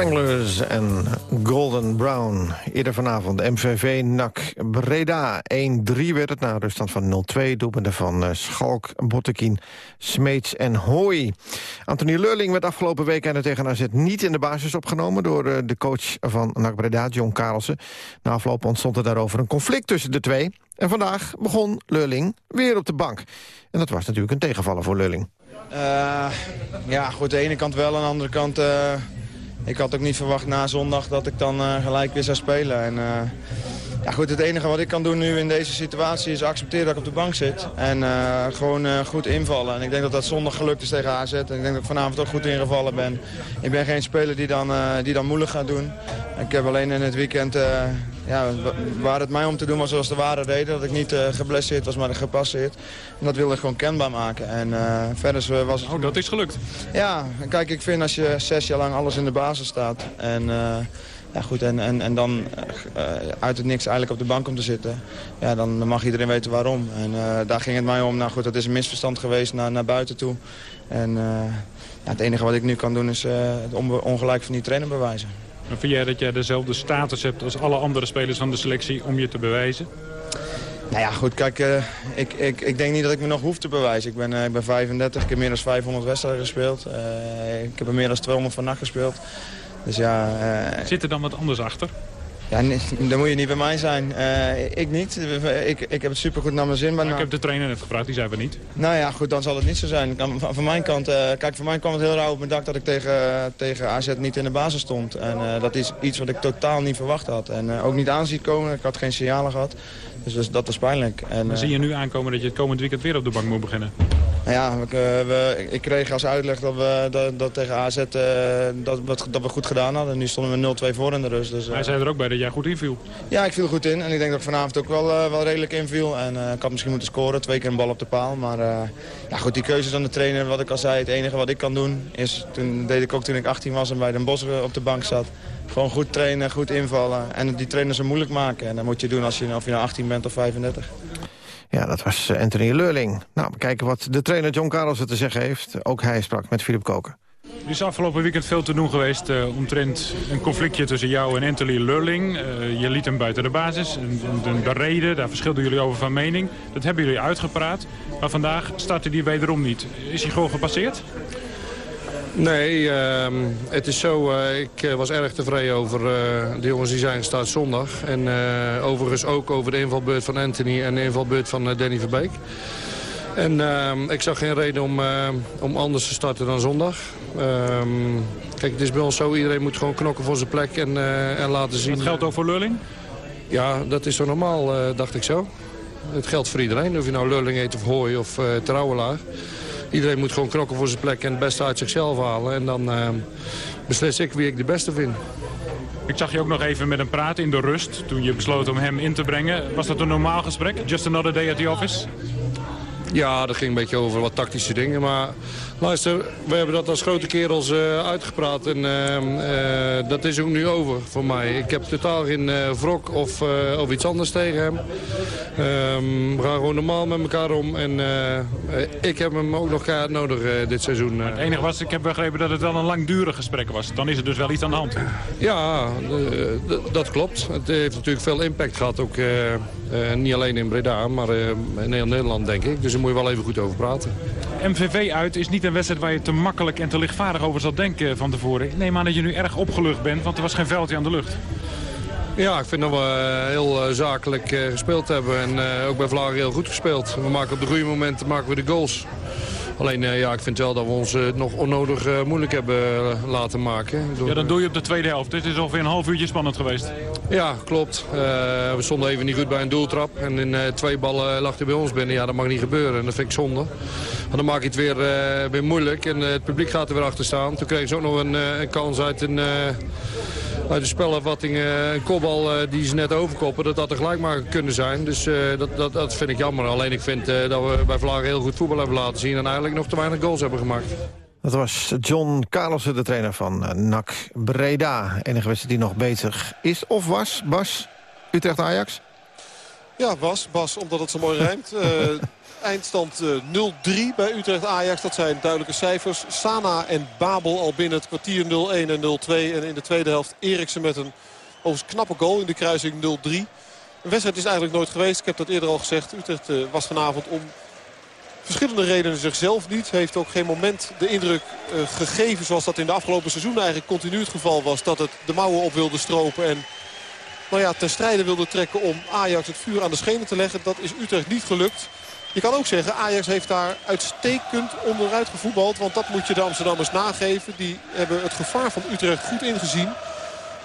Stranglers en Golden Brown. Eerder vanavond MVV NAC Breda. 1-3 werd het na ruststand van 0-2. Doelpunten van eh, Schalk, Bottekin, Smeets en Hooi. Anthony Leurling werd afgelopen week en tegen AZ niet in de basis opgenomen... door eh, de coach van NAC Breda, John Karelsen. Na afloop ontstond er daarover een conflict tussen de twee. En vandaag begon Leurling weer op de bank. En dat was natuurlijk een tegenvaller voor Leurling. Eh, ja, goed, de ene kant wel, aan de andere kant... ik had ook niet verwacht na zondag dat ik dan eh, gelijk weer zou spelen. En, eh, ja, goed, het enige wat ik kan doen nu in deze situatie is accepteren dat ik op de bank zit. En eh, gewoon goed invallen. En ik denk dat dat zondag gelukt is tegen AZ. En ik denk dat ik vanavond ook goed ingevallen ben. Ik ben geen speler die dan, die dan moeilijk gaat doen. Ik heb alleen in het weekend, ja, wa- waar het mij om te doen was zoals de ware reden. Dat ik niet eh, geblesseerd was, maar gepasseerd. En dat wilde ik gewoon kenbaar maken. En eh, verder was het... Oh, dat is gelukt. Ja, kijk, ik vind als je zes jaar lang alles in de basis staat... en, eh, ja, goed, en, en, en dan uit het niks eigenlijk op de bank om te zitten... Ja, dan, mag iedereen weten waarom. En daar ging het mij om. Nou goed, dat is een misverstand geweest naar, naar buiten toe. En ja, het enige wat ik nu kan doen is het ongelijk van die trainer bewijzen. Vind jij dat jij dezelfde status hebt als alle andere spelers van de selectie om je te bewijzen? Nou ja, goed, kijk, eh, ik, ik, ik denk niet dat ik me nog hoef te bewijzen. Ik ben, eh, ik ben 35, ik heb meer dan 500 wedstrijden gespeeld. Eh, ik heb er meer dan 200 van nacht gespeeld. Dus ja... Zit er dan wat anders achter? Ja, dan moet je niet bij mij zijn. Eh, ik niet. Ik, ik heb het supergoed naar mijn zin. Maar Ik nou, heb de trainer net gevraagd, die zei we niet. nou ja, goed, dan zal het niet zo zijn. Van, van mijn kant, eh, kijk, voor mij kwam het heel rauw op mijn dak dat ik tegen, tegen AZ niet in de basis stond. En eh, dat is iets wat ik totaal niet verwacht had. En ook niet aan ziet komen. Ik had geen signalen gehad. Dus, dus dat was pijnlijk. En, Maar eh, zie je nu aankomen dat je het komend weekend weer op de bank moet beginnen? nou ja, ik, eh, we, ik kreeg als uitleg dat we dat, dat tegen AZ eh, dat, dat, dat we goed gedaan hadden. Nu stonden we 0-2 voor in de rust. Dus, eh, Hij zei er ook bij dat jij goed inviel. Ja, ik viel goed in. En ik denk dat ik vanavond ook wel, eh, wel redelijk inviel. En eh, ik had misschien moeten scoren. Twee keer een bal op de paal. Maar eh, ja, goed, die keuzes aan de trainer, wat ik al zei. Het enige wat ik kan doen is, toen deed ik ook toen ik 18 was en bij Den Bosch op de bank zat. Gewoon goed trainen, goed invallen. En die trainers zo moeilijk maken. En dat moet je doen als je, of je nou 18 bent of 35. Ja, dat was eh, Anthony Leurling. Nou, we kijken wat de trainer John Carlos te zeggen heeft. Ook hij sprak met Philip Koken. Er is afgelopen weekend veel te doen geweest uh, omtrent een conflictje tussen jou en Anthony Lurling. Uh, je liet hem buiten de basis. En, de, de, reden, daar verschilden jullie over van mening. Dat hebben jullie uitgepraat. Maar vandaag startte die wederom niet. Is hij gewoon gepasseerd? Nee, uh, het is zo. Uh, ik was erg tevreden over uh, de jongens die zijn gestart zondag. En overigens ook over de invalbeurt van Anthony en de invalbeurt van Danny Verbeek. En ehm, ik zag geen reden om, om anders te starten dan zondag. Ehm, kijk, het is bij ons zo. Iedereen moet gewoon knokken voor zijn plek en, en laten zien. Dat geldt ook voor Lurling? Ja, dat is zo normaal, dacht ik zo. Het geldt voor iedereen. Of je nou Lurling heet of Hooi of Trouwelaar. Iedereen moet gewoon knokken voor zijn plek en het beste uit zichzelf halen. En dan uh, beslis ik wie ik de beste vind. Ik zag je ook nog even met hem praten in de rust. Toen je besloot om hem in te brengen. Was dat een normaal gesprek? Just another day at the office? Ja, dat ging een beetje over wat tactische dingen. Maar luister, we hebben dat als grote kerels uh, uitgepraat. En uh, uh, dat is ook nu over voor mij. Ik heb totaal geen wrok of, of iets anders tegen hem. Ehm, we gaan gewoon normaal met elkaar om. En ik heb hem ook nog keihard nodig dit seizoen. het enige was, ik heb begrepen dat het wel een langdurig gesprek was. Dan is er dus wel iets aan de hand. Ja, dat klopt. Het heeft natuurlijk veel impact gehad. Ook niet alleen in Breda, maar in heel Nederland denk ik. Dus daar moet je wel even goed over praten. MVV uit is niet een wedstrijd waar je te makkelijk en te lichtvaardig over zal denken van tevoren. Neem aan dat je nu erg opgelucht bent, want er was geen veldje aan de lucht. Ja, ik vind dat we heel uh, zakelijk uh, gespeeld hebben en ook bij Vlagen heel goed gespeeld. We maken op de goede momenten maken we de goals. Alleen ja, ik vind wel dat we ons het nog onnodig moeilijk hebben laten maken. Ja, dan doe je op de tweede helft. Dit is ongeveer een half uurtje spannend geweest. Ja, klopt. we stonden even niet goed bij een doeltrap. En in twee ballen lag hij bij ons binnen. Ja, dat mag niet gebeuren. En dat vind ik zonde. Want dan maak je het weer, weer moeilijk. En het publiek gaat er weer achter staan. Toen kregen ze ook nog een, een kans uit een uit de spelafvatting een kopbal die ze net overkoppen. Dat dat er gelijk maar kunnen zijn. Dus dat, dat, dat vind ik jammer. Alleen ik vind dat we bij Vlagen heel goed voetbal hebben laten zien. En eigenlijk nog te weinig goals hebben gemaakt. Dat was John Carlosen, de trainer van NAC Breda. Enige wedstrijd die nog bezig is of was. Bas, Utrecht-Ajax? Ja, was. Bas, omdat het zo mooi rijmt. Eindstand uh, 0-3 bij Utrecht-Ajax. Dat zijn duidelijke cijfers. Sana en Babel al binnen het kwartier 0-1 en 0-2. En in de tweede helft Eriksen met een overigens knappe goal in de kruising 0-3. Een wedstrijd is eigenlijk nooit geweest. Ik heb dat eerder al gezegd. Utrecht uh, was vanavond om verschillende redenen zichzelf niet. Heeft ook geen moment de indruk uh, gegeven zoals dat in de afgelopen seizoen eigenlijk continu het geval was. Dat het de mouwen op wilde stropen en nou ja, ten strijde wilde trekken om Ajax het vuur aan de schenen te leggen. Dat is Utrecht niet gelukt. Je kan ook zeggen, Ajax heeft daar uitstekend onderuit gevoetbald. Want dat moet je de Amsterdammers nageven. Die hebben het gevaar van Utrecht goed ingezien.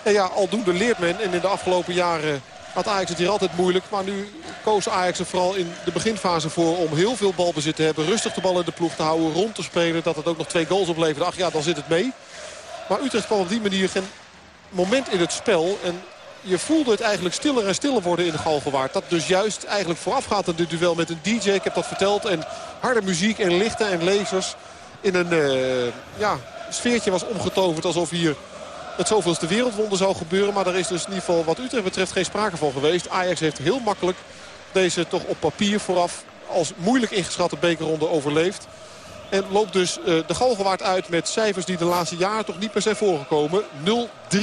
En ja, aldoende leert men. En in de afgelopen jaren had Ajax het hier altijd moeilijk. Maar nu koos Ajax er vooral in de beginfase voor om heel veel balbezit te hebben. Rustig de bal in de ploeg te houden, rond te spelen. Dat het ook nog twee goals opleverde. Ach ja, dan zit het mee. Maar Utrecht kwam op die manier geen moment in het spel. En je voelde het eigenlijk stiller en stiller worden in de Galgenwaard. Dat dus juist eigenlijk voorafgaat aan dit duel met een DJ. Ik heb dat verteld. En harde muziek en lichten en lasers in een uh, ja, sfeertje was omgetoverd. Alsof hier het zoveelste wereldwonder zou gebeuren. Maar er is dus in ieder geval wat Utrecht betreft geen sprake van geweest. Ajax heeft heel makkelijk deze toch op papier vooraf als moeilijk ingeschatte bekerronde overleefd. En loopt dus uh, de Galgenwaard uit met cijfers die de laatste jaren toch niet per se voorgekomen. 0-3.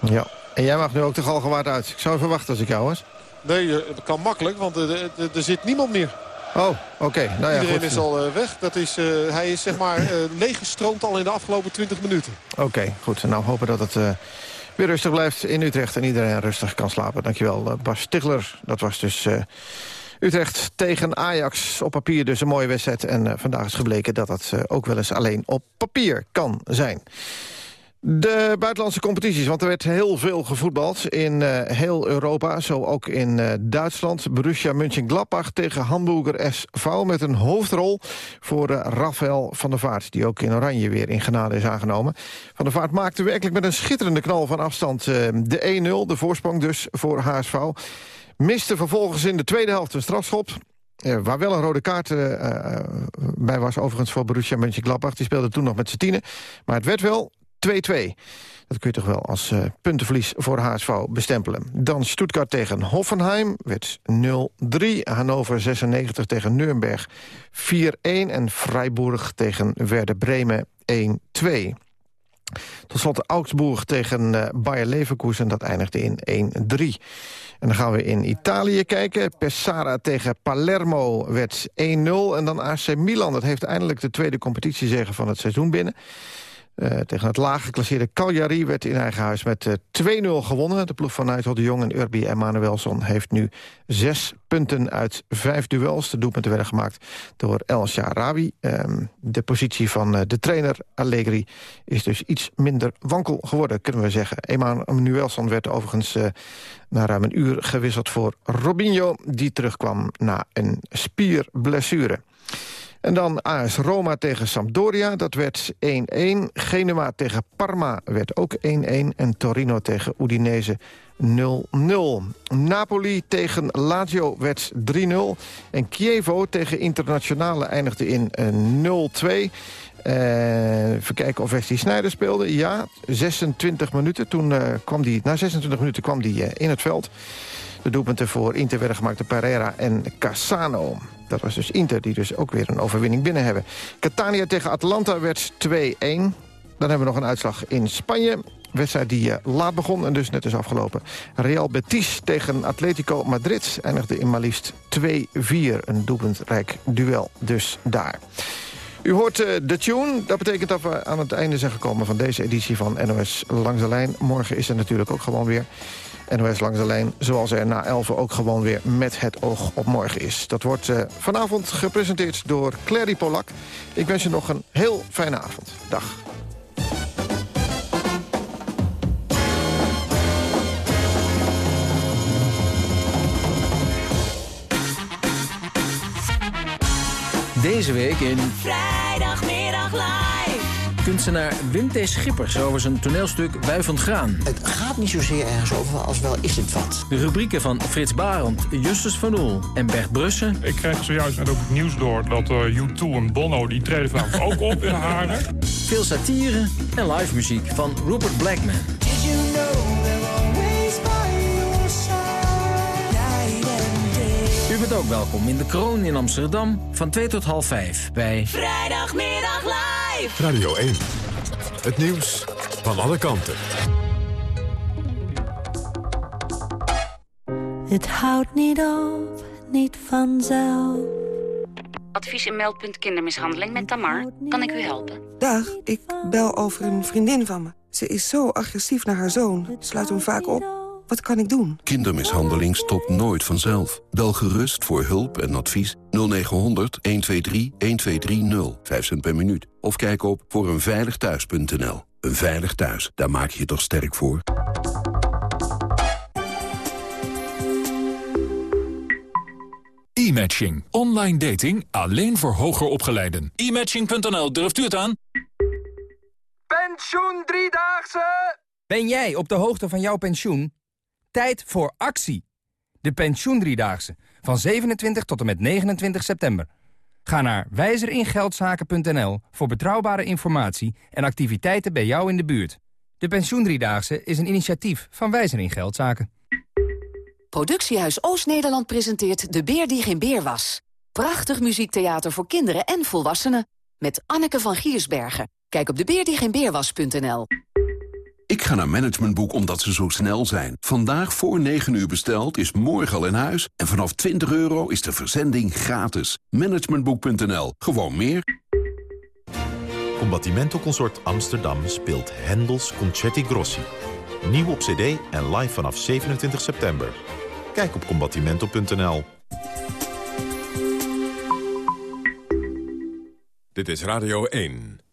Ja, en jij mag nu ook de Galgenwaard uit. Ik zou verwachten als ik jou was. Nee, dat kan makkelijk, want er, er, er zit niemand meer. Oh, oké. Okay. Nou ja, Iedereen goed. is al uh, weg. Dat is, uh, hij is zeg maar uh, leeggestroomd al in de afgelopen 20 minuten. Oké, okay, goed. Nou hopen dat het weer rustig blijft in Utrecht en iedereen rustig kan slapen. Dankjewel, Bas Stigler. Dat was dus Utrecht tegen Ajax. Op papier dus een mooie wedstrijd. En vandaag is gebleken dat dat ook wel eens alleen op papier kan zijn. De buitenlandse competities, want er werd heel veel gevoetbald in uh, heel Europa. Zo ook in uh, Duitsland. Borussia Mönchengladbach tegen Hamburger SV... met een hoofdrol voor uh, Rafael van der Vaart... die ook in Oranje weer in genade is aangenomen. Van der Vaart maakte werkelijk met een schitterende knal van afstand de 1-0. De voorsprong dus voor HSV. Miste vervolgens in de tweede helft een strafschop... Uh, waar wel een rode kaart bij was overigens voor Borussia Mönchengladbach. Die speelde toen nog met z'n tienen. Maar het werd wel 2-2. Dat kun je toch wel als uh, puntenverlies voor HSV bestempelen. Dan Stuttgart tegen Hoffenheim, werd 0-3. Hannover 96 tegen Nuremberg 4-1. En Freiburg tegen Werder Bremen 1-2. Tot slot Augsburg tegen uh, Bayer Leverkusen, dat eindigde in 1-3. En dan gaan we in Italië kijken. Pescara tegen Palermo werd 1-0. En dan AC Milan, dat heeft eindelijk de tweede competitiezege van het seizoen binnen. Uh, tegen het lage geclasseerde Cagliari werd in eigen huis met uh, 2-0 gewonnen. De ploeg van Nigel de Jong en Urbi Emanuelson heeft nu zes punten uit vijf duels. De doelpunten werden gemaakt door El Sharawi. Uh, de positie van uh, de trainer Allegri is dus iets minder wankel geworden, kunnen we zeggen. Emanuelson werd overigens na ruim een uur gewisseld voor Robinho... die terugkwam na een spierblessure. En dan AS Roma tegen Sampdoria, dat werd 1-1. Genua tegen Parma werd ook 1-1. En Torino tegen Udinese 0-0. Napoli tegen Lazio werd 3-0. En Chievo tegen Internationale eindigde in 0-2. Uh, even kijken of Wesley Sneijder speelde. Ja, 26 minuten. Toen uh, kwam die, na 26 minuten kwam hij in het veld. De doelpunten voor Inter werden gemaakt door Pereira en Cassano. Dat was dus Inter, die dus ook weer een overwinning binnen hebben. Catania tegen Atlanta werd 2-1. Dan hebben we nog een uitslag in Spanje. Wedstrijd die uh, laat begon en dus net is afgelopen. Real Betis tegen Atletico Madrid eindigde in maar liefst 2-4. Een doelpuntrijk duel dus daar. U hoort uh, de tune. Dat betekent dat we aan het einde zijn gekomen van deze editie van NOS Langs de Lijn. Morgen is er natuurlijk ook gewoon weer NOS Langs de Lijn, zoals er na 11 ook gewoon weer met het oog op morgen is. Dat wordt uh, vanavond gepresenteerd door Clary Polak. Ik wens je nog een heel fijne avond. Dag. Deze week in... Vrijdagmiddag live. Kunstenaar Wim T. Schippers over zijn toneelstuk Bui van Graan. Het gaat niet zozeer ergens over als wel is het wat. De rubrieken van Frits Barend, Justus van Oel en Bert Brussen. Ik krijg zojuist net ook het nieuws door dat uh, U2 en Bono... die treden vanavond ook op in Haren. Veel satire en live muziek van Rupert Blackman. Did you know. U bent ook welkom in de Kroon in Amsterdam van 2 tot half 5 bij... Vrijdagmiddag live. Radio 1. Het nieuws van alle kanten. Het houdt niet op, niet vanzelf. Advies en meldpunt kindermishandeling met Tamar. Kan ik u helpen? Dag, ik bel over een vriendin van me. Ze is zo agressief naar haar zoon. Sluit hem vaak op. Wat kan ik doen? Kindermishandeling stopt nooit vanzelf. Bel gerust voor hulp en advies 0900 123 1230. 5 cent per minuut. Of kijk op voor eenveiligthuis.nl. Een veilig thuis, daar maak je je toch sterk voor? E-matching. Online dating alleen voor hoger opgeleiden. E-matching.nl, durft u het aan? Pensioen Driedaagse! Ben jij op de hoogte van jouw pensioen? Tijd voor actie. De Pensioen Driedaagse. Van 27 tot en met 29 september. Ga naar wijzeringeldzaken.nl voor betrouwbare informatie en activiteiten bij jou in de buurt. De Pensioen Driedaagse is een initiatief van Wijzer in Geldzaken. Productiehuis Oost-Nederland presenteert De Beer die geen beer was. Prachtig muziektheater voor kinderen en volwassenen. Met Anneke van Giersbergen. Kijk op debeerdiegeenbeerwas.nl. Ik ga naar Managementboek omdat ze zo snel zijn. Vandaag voor 9 uur besteld is morgen al in huis. En vanaf 20 euro is de verzending gratis. Managementboek.nl. Gewoon meer. Combattimento Consort Amsterdam speelt Hendels Concerti Grossi. Nieuw op cd en live vanaf 27 september. Kijk op combattimento.nl. Dit is Radio 1.